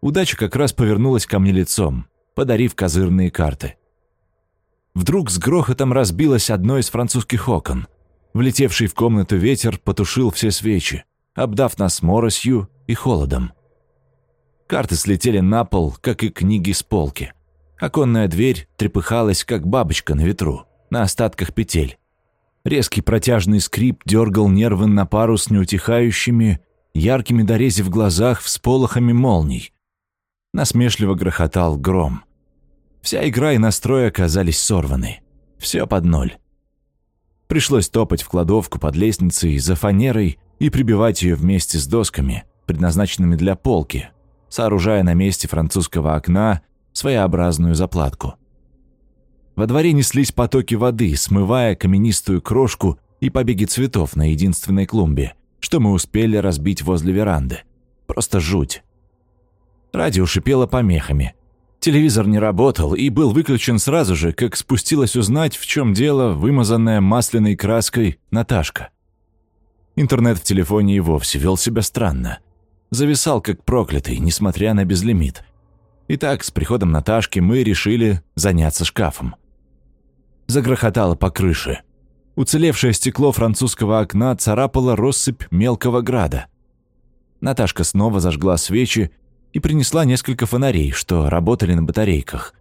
Удача как раз повернулась ко мне лицом, подарив козырные карты. Вдруг с грохотом разбилось одно из французских окон. Влетевший в комнату ветер потушил все свечи, обдав нас моросью и холодом. Карты слетели на пол, как и книги с полки. Оконная дверь трепыхалась, как бабочка на ветру, на остатках петель. Резкий протяжный скрип дергал нервы на пару с неутихающими, яркими дорези в глазах всполохами молний. Насмешливо грохотал гром. Вся игра и настрой оказались сорваны. Все под ноль. Пришлось топать в кладовку под лестницей за фанерой и прибивать ее вместе с досками, предназначенными для полки, сооружая на месте французского окна своеобразную заплатку. Во дворе неслись потоки воды, смывая каменистую крошку и побеги цветов на единственной клумбе, что мы успели разбить возле веранды. Просто жуть. Радио шипело помехами. Телевизор не работал и был выключен сразу же, как спустилась узнать, в чем дело вымазанная масляной краской Наташка. Интернет в телефоне и вовсе вел себя странно. Зависал как проклятый, несмотря на безлимит. Итак, с приходом Наташки мы решили заняться шкафом. Загрохотало по крыше. Уцелевшее стекло французского окна царапало россыпь мелкого града. Наташка снова зажгла свечи и принесла несколько фонарей, что работали на батарейках.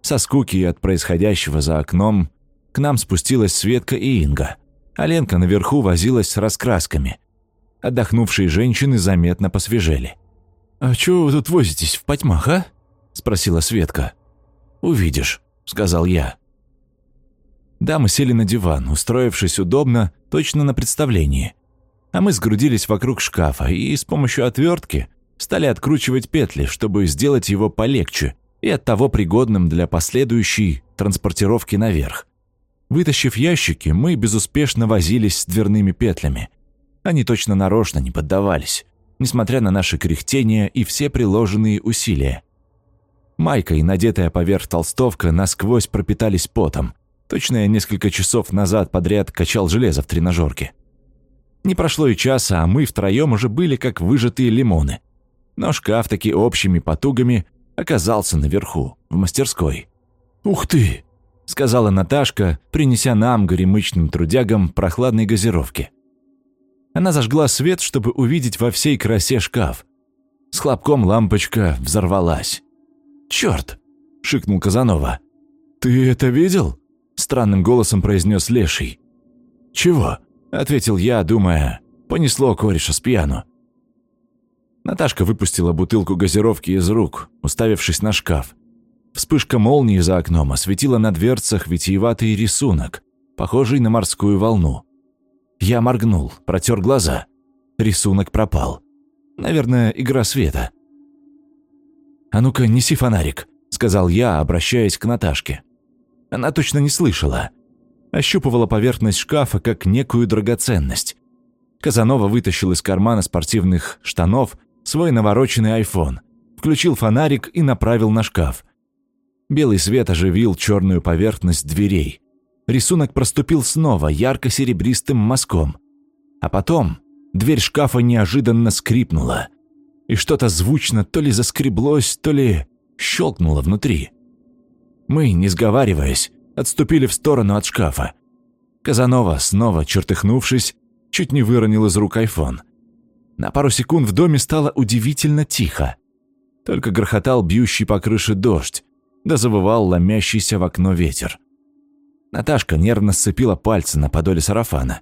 Со скуки от происходящего за окном к нам спустилась Светка и Инга. А Ленка наверху возилась с раскрасками. Отдохнувшие женщины заметно посвежели. «А чего вы тут возитесь в потьмах, а?» – спросила Светка. «Увидишь», – сказал я. Да, мы сели на диван, устроившись удобно, точно на представлении. А мы сгрудились вокруг шкафа и с помощью отвертки стали откручивать петли, чтобы сделать его полегче и оттого пригодным для последующей транспортировки наверх. Вытащив ящики, мы безуспешно возились с дверными петлями. Они точно нарочно не поддавались несмотря на наши кряхтения и все приложенные усилия. Майка и надетая поверх толстовка насквозь пропитались потом. Точно я несколько часов назад подряд качал железо в тренажерке. Не прошло и часа, а мы втроем уже были как выжатые лимоны. Но шкаф таки общими потугами оказался наверху, в мастерской. «Ух ты!» — сказала Наташка, принеся нам, горемычным трудягам, прохладной газировки. Она зажгла свет, чтобы увидеть во всей красе шкаф. С хлопком лампочка взорвалась. «Черт!» – шикнул Казанова. «Ты это видел?» – странным голосом произнес Леший. «Чего?» – ответил я, думая, понесло кореша с пьяну. Наташка выпустила бутылку газировки из рук, уставившись на шкаф. Вспышка молнии за окном осветила на дверцах витиеватый рисунок, похожий на морскую волну. Я моргнул, протер глаза. Рисунок пропал. Наверное, игра света. «А ну-ка, неси фонарик», — сказал я, обращаясь к Наташке. Она точно не слышала. Ощупывала поверхность шкафа как некую драгоценность. Казанова вытащил из кармана спортивных штанов свой навороченный айфон, включил фонарик и направил на шкаф. Белый свет оживил черную поверхность дверей. Рисунок проступил снова ярко-серебристым мазком. А потом дверь шкафа неожиданно скрипнула. И что-то звучно то ли заскреблось, то ли щелкнуло внутри. Мы, не сговариваясь, отступили в сторону от шкафа. Казанова, снова чертыхнувшись, чуть не выронил из рук айфон. На пару секунд в доме стало удивительно тихо. Только грохотал бьющий по крыше дождь, да завывал ломящийся в окно ветер. Наташка нервно сцепила пальцы на подоле сарафана.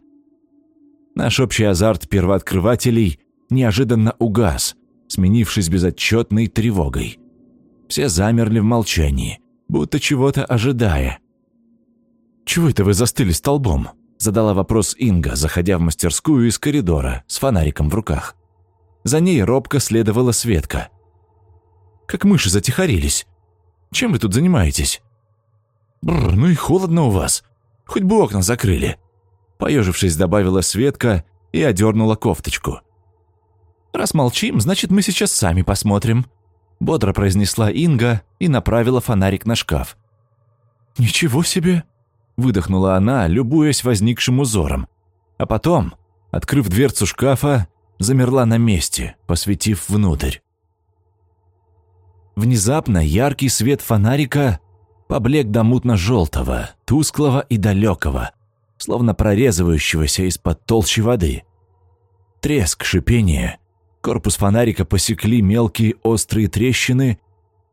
Наш общий азарт первооткрывателей неожиданно угас, сменившись безотчетной тревогой. Все замерли в молчании, будто чего-то ожидая. «Чего это вы застыли столбом?» – задала вопрос Инга, заходя в мастерскую из коридора с фонариком в руках. За ней робко следовала Светка. «Как мыши затихарились. Чем вы тут занимаетесь?» «Бррр, ну и холодно у вас. Хоть бы окна закрыли». Поежившись, добавила Светка и одернула кофточку. «Раз молчим, значит, мы сейчас сами посмотрим», бодро произнесла Инга и направила фонарик на шкаф. «Ничего себе!» – выдохнула она, любуясь возникшим узором. А потом, открыв дверцу шкафа, замерла на месте, посветив внутрь. Внезапно яркий свет фонарика поблек до мутно-желтого, тусклого и далекого, словно прорезывающегося из-под толщи воды. Треск, шипение. Корпус фонарика посекли мелкие острые трещины,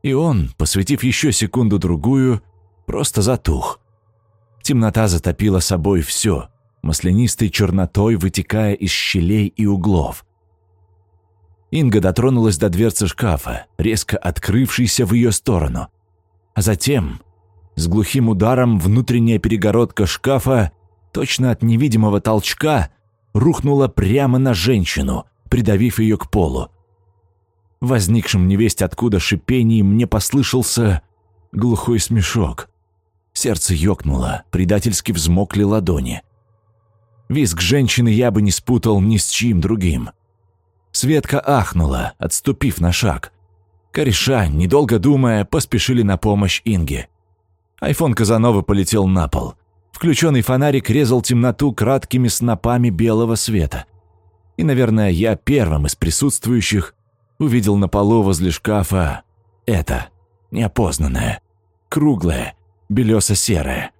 и он, посветив еще секунду-другую, просто затух. Темнота затопила собой все, маслянистой чернотой вытекая из щелей и углов. Инга дотронулась до дверцы шкафа, резко открывшейся в ее сторону. А затем с глухим ударом внутренняя перегородка шкафа, точно от невидимого толчка, рухнула прямо на женщину, придавив ее к полу. В возникшем невесть откуда шипении мне послышался глухой смешок. Сердце ёкнуло, предательски взмокли ладони. Визг женщины я бы не спутал ни с чьим другим. Светка ахнула, отступив на шаг. Кореша, недолго думая, поспешили на помощь Инге. Айфон Казанова полетел на пол. Включенный фонарик резал темноту краткими снопами белого света. И, наверное, я первым из присутствующих увидел на полу возле шкафа это, неопознанное, круглое, белесо-серое.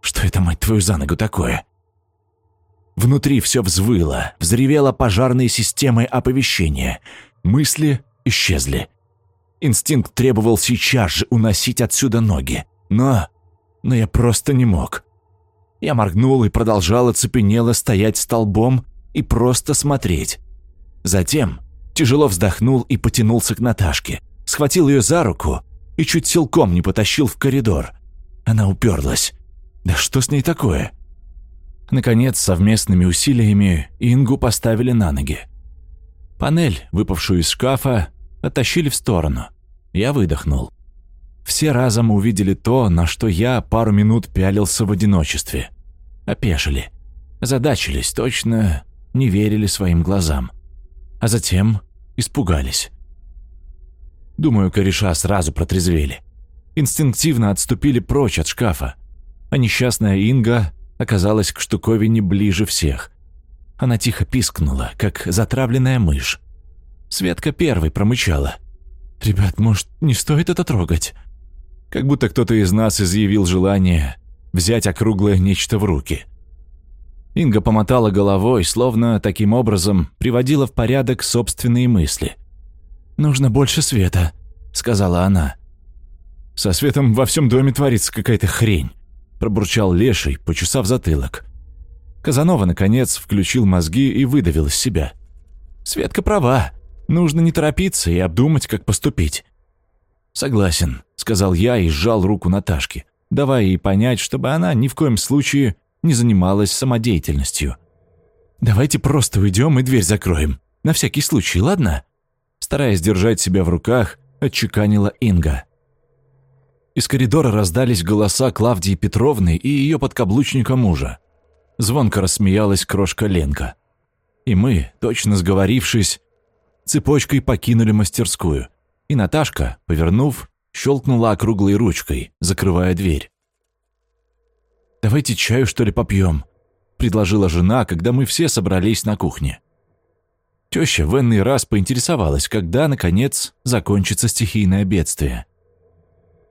Что это, мать твою, за ногу такое? Внутри все взвыло, взревело пожарной системой оповещения. Мысли исчезли. Инстинкт требовал сейчас же уносить отсюда ноги. Но... но я просто не мог. Я моргнул и продолжал оцепенело стоять столбом и просто смотреть. Затем тяжело вздохнул и потянулся к Наташке, схватил ее за руку и чуть силком не потащил в коридор. Она уперлась. Да что с ней такое? Наконец, совместными усилиями Ингу поставили на ноги. Панель, выпавшую из шкафа, оттащили в сторону. Я выдохнул. Все разом увидели то, на что я пару минут пялился в одиночестве. Опешили. Задачились, точно не верили своим глазам. А затем испугались. Думаю, кореша сразу протрезвели. Инстинктивно отступили прочь от шкафа. А несчастная Инга оказалась к штуковине ближе всех. Она тихо пискнула, как затравленная мышь. Светка первой промычала. «Ребят, может, не стоит это трогать?» как будто кто-то из нас изъявил желание взять округлое нечто в руки. Инга помотала головой, словно таким образом приводила в порядок собственные мысли. «Нужно больше света», — сказала она. «Со светом во всем доме творится какая-то хрень», — пробурчал Леший, почесав затылок. Казанова, наконец, включил мозги и выдавил из себя. «Светка права. Нужно не торопиться и обдумать, как поступить». «Согласен», — сказал я и сжал руку Наташки, давая ей понять, чтобы она ни в коем случае не занималась самодеятельностью. «Давайте просто уйдем и дверь закроем. На всякий случай, ладно?» Стараясь держать себя в руках, отчеканила Инга. Из коридора раздались голоса Клавдии Петровны и ее подкаблучника мужа. Звонко рассмеялась крошка Ленка. И мы, точно сговорившись, цепочкой покинули мастерскую. И Наташка, повернув, щелкнула округлой ручкой, закрывая дверь. «Давайте чаю, что ли, попьем?» – предложила жена, когда мы все собрались на кухне. Теща в энный раз поинтересовалась, когда, наконец, закончится стихийное бедствие.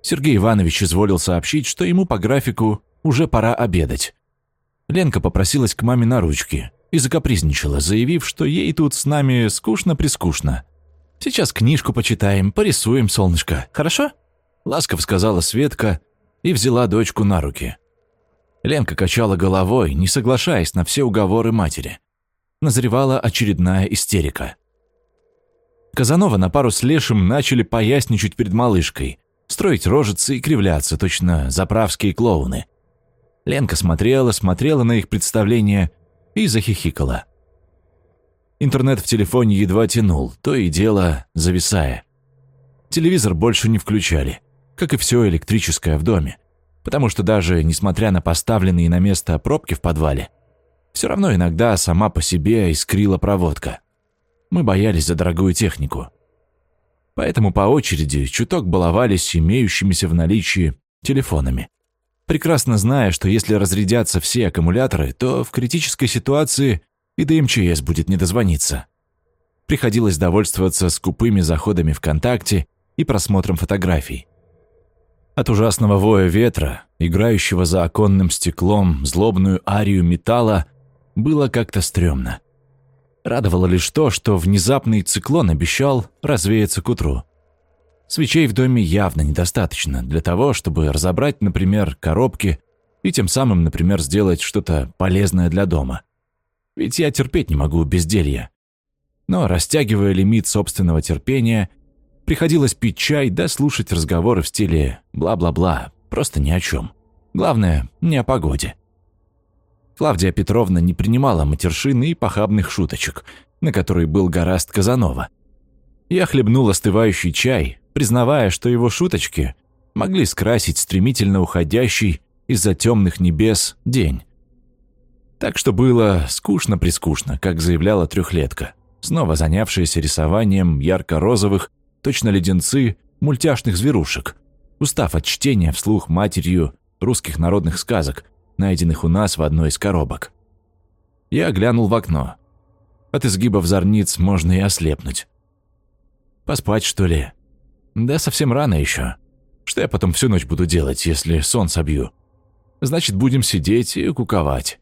Сергей Иванович изволил сообщить, что ему по графику уже пора обедать. Ленка попросилась к маме на ручки и закапризничала, заявив, что ей тут с нами скучно-прискучно. «Сейчас книжку почитаем, порисуем, солнышко, хорошо?» Ласков сказала Светка и взяла дочку на руки. Ленка качала головой, не соглашаясь на все уговоры матери. Назревала очередная истерика. Казанова на пару с Лешим начали поясничать перед малышкой, строить рожицы и кривляться, точно заправские клоуны. Ленка смотрела, смотрела на их представление и захихикала. Интернет в телефоне едва тянул, то и дело зависая. Телевизор больше не включали, как и все электрическое в доме, потому что даже несмотря на поставленные на место пробки в подвале, все равно иногда сама по себе искрила проводка. Мы боялись за дорогую технику. Поэтому по очереди чуток баловались имеющимися в наличии телефонами. Прекрасно зная, что если разрядятся все аккумуляторы, то в критической ситуации и до МЧС будет не дозвониться. Приходилось довольствоваться скупыми заходами ВКонтакте и просмотром фотографий. От ужасного воя ветра, играющего за оконным стеклом злобную арию металла, было как-то стрёмно. Радовало лишь то, что внезапный циклон обещал развеяться к утру. Свечей в доме явно недостаточно для того, чтобы разобрать, например, коробки и тем самым, например, сделать что-то полезное для дома. Ведь я терпеть не могу безделья. Но, растягивая лимит собственного терпения, приходилось пить чай да слушать разговоры в стиле «бла-бла-бла», просто ни о чем. Главное, не о погоде. Клавдия Петровна не принимала матершины и похабных шуточек, на которые был гораст Казанова. Я хлебнул остывающий чай, признавая, что его шуточки могли скрасить стремительно уходящий из-за темных небес день. Так что было скучно-прискучно, как заявляла трехлетка, снова занявшаяся рисованием ярко-розовых, точно леденцы, мультяшных зверушек, устав от чтения вслух матерью русских народных сказок – найденных у нас в одной из коробок. Я глянул в окно. От изгибов зорниц можно и ослепнуть. Поспать, что ли? Да совсем рано еще. Что я потом всю ночь буду делать, если сон собью? Значит, будем сидеть и куковать.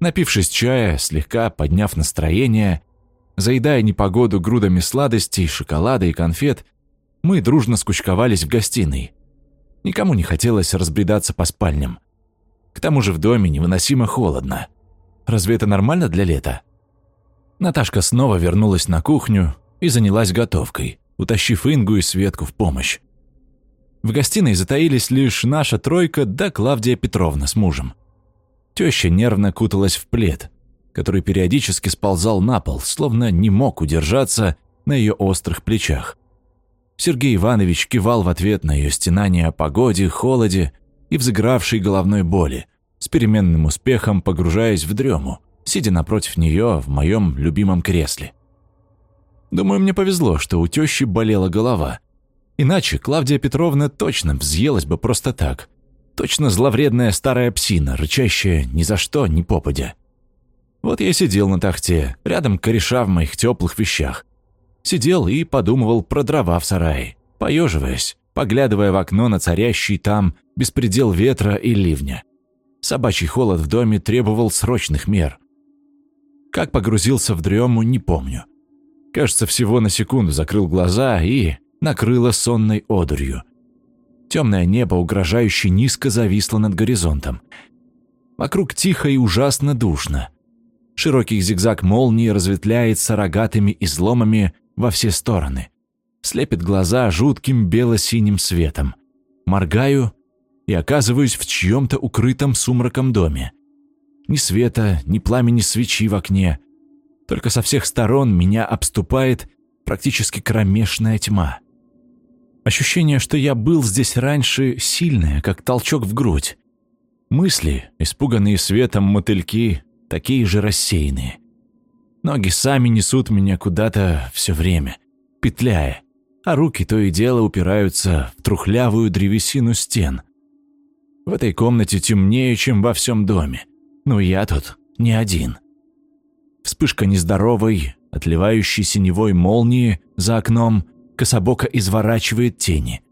Напившись чая, слегка подняв настроение, заедая непогоду грудами сладостей, шоколада и конфет, мы дружно скучковались в гостиной. Никому не хотелось разбредаться по спальням. К тому же в доме невыносимо холодно. Разве это нормально для лета? Наташка снова вернулась на кухню и занялась готовкой, утащив Ингу и Светку в помощь. В гостиной затаились лишь наша тройка да Клавдия Петровна с мужем. Теща нервно куталась в плед, который периодически сползал на пол, словно не мог удержаться на ее острых плечах. Сергей Иванович кивал в ответ на ее стенание о погоде, холоде и взыгравшей головной боли, с переменным успехом погружаясь в дрему, сидя напротив нее в моем любимом кресле. Думаю, мне повезло, что у тещи болела голова. Иначе Клавдия Петровна точно взъелась бы просто так. Точно зловредная старая псина, рычащая ни за что, ни попадя. Вот я сидел на тахте, рядом кореша в моих теплых вещах. Сидел и подумывал про дрова в сарае, поеживаясь, поглядывая в окно на царящий там беспредел ветра и ливня. Собачий холод в доме требовал срочных мер. Как погрузился в дрему, не помню. Кажется, всего на секунду закрыл глаза и накрыло сонной одурью. Темное небо угрожающе низко зависло над горизонтом. Вокруг тихо и ужасно душно. Широкий зигзаг молнии разветвляется рогатыми изломами во все стороны. Слепит глаза жутким бело-синим светом. Моргаю и оказываюсь в чьем-то укрытом сумраком доме. Ни света, ни пламени свечи в окне. Только со всех сторон меня обступает практически кромешная тьма. Ощущение, что я был здесь раньше, сильное, как толчок в грудь. Мысли, испуганные светом мотыльки, такие же рассеянные. Ноги сами несут меня куда-то все время, петляя, а руки то и дело упираются в трухлявую древесину стен. В этой комнате темнее, чем во всем доме, но я тут не один. Вспышка нездоровой, отливающей синевой молнии за окном – кособоко изворачивает тени.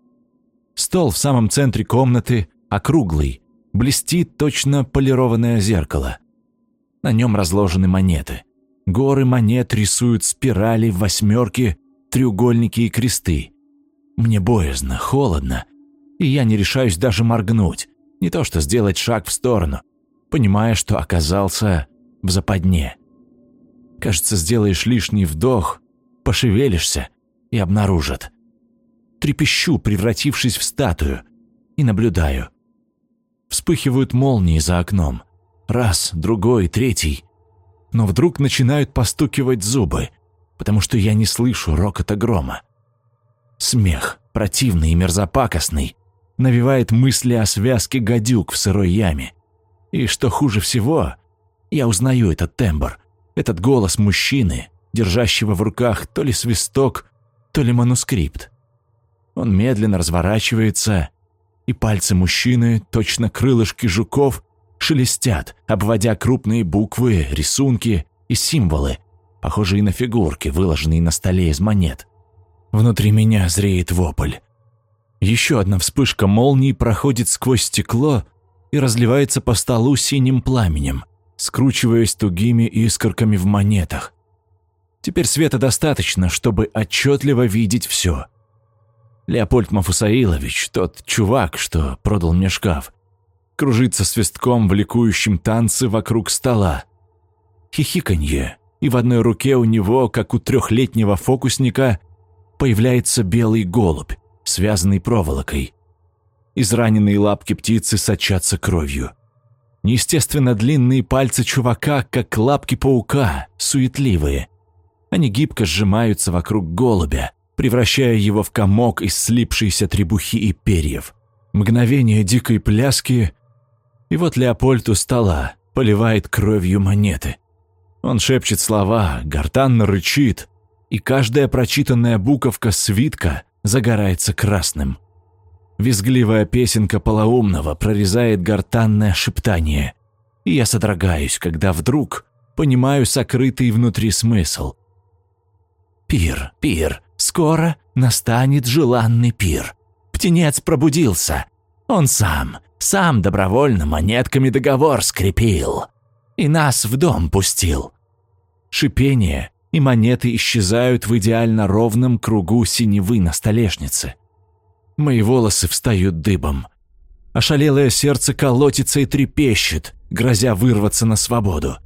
Стол в самом центре комнаты, округлый, блестит точно полированное зеркало. На нем разложены монеты. Горы монет рисуют спирали, восьмерки, треугольники и кресты. Мне боязно, холодно, и я не решаюсь даже моргнуть, не то что сделать шаг в сторону, понимая, что оказался в западне. Кажется, сделаешь лишний вдох, пошевелишься, и обнаружат. Трепещу, превратившись в статую, и наблюдаю. Вспыхивают молнии за окном. Раз, другой, третий. Но вдруг начинают постукивать зубы, потому что я не слышу рокота грома. Смех, противный и мерзопакостный, навевает мысли о связке гадюк в сырой яме. И что хуже всего, я узнаю этот тембр, этот голос мужчины, держащего в руках то ли свисток, то ли манускрипт. Он медленно разворачивается, и пальцы мужчины, точно крылышки жуков, шелестят, обводя крупные буквы, рисунки и символы, похожие на фигурки, выложенные на столе из монет. Внутри меня зреет вопль. Еще одна вспышка молнии проходит сквозь стекло и разливается по столу синим пламенем, скручиваясь тугими искорками в монетах. Теперь света достаточно, чтобы отчетливо видеть все. Леопольд Мафусаилович, тот чувак, что продал мне шкаф, кружится свистком в ликующем танце вокруг стола. Хихиканье, и в одной руке у него, как у трехлетнего фокусника, появляется белый голубь, связанный проволокой. Израненные лапки птицы сочатся кровью. Неестественно длинные пальцы чувака, как лапки паука, суетливые – они гибко сжимаются вокруг голубя, превращая его в комок из слипшейся требухи и перьев. Мгновение дикой пляски, и вот Леопольд у стола поливает кровью монеты. Он шепчет слова, гортанно рычит, и каждая прочитанная буковка свитка загорается красным. Визгливая песенка полоумного прорезает гортанное шептание, и я содрогаюсь, когда вдруг понимаю сокрытый внутри смысл – Пир, пир, скоро настанет желанный пир. Птенец пробудился. Он сам, сам добровольно монетками договор скрепил. И нас в дом пустил. Шипение, и монеты исчезают в идеально ровном кругу синевы на столешнице. Мои волосы встают дыбом. Ошалелое сердце колотится и трепещет, грозя вырваться на свободу.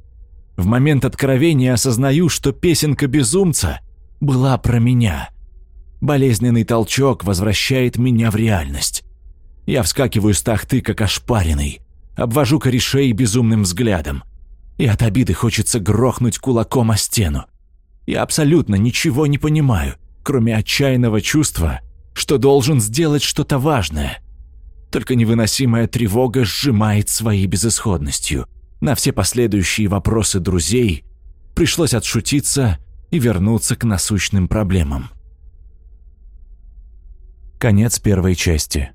В момент откровения осознаю, что песенка безумца — была про меня. Болезненный толчок возвращает меня в реальность. Я вскакиваю с тахты, как ошпаренный, обвожу корешей безумным взглядом. И от обиды хочется грохнуть кулаком о стену. Я абсолютно ничего не понимаю, кроме отчаянного чувства, что должен сделать что-то важное. Только невыносимая тревога сжимает своей безысходностью. На все последующие вопросы друзей пришлось отшутиться и вернуться к насущным проблемам. Конец первой части.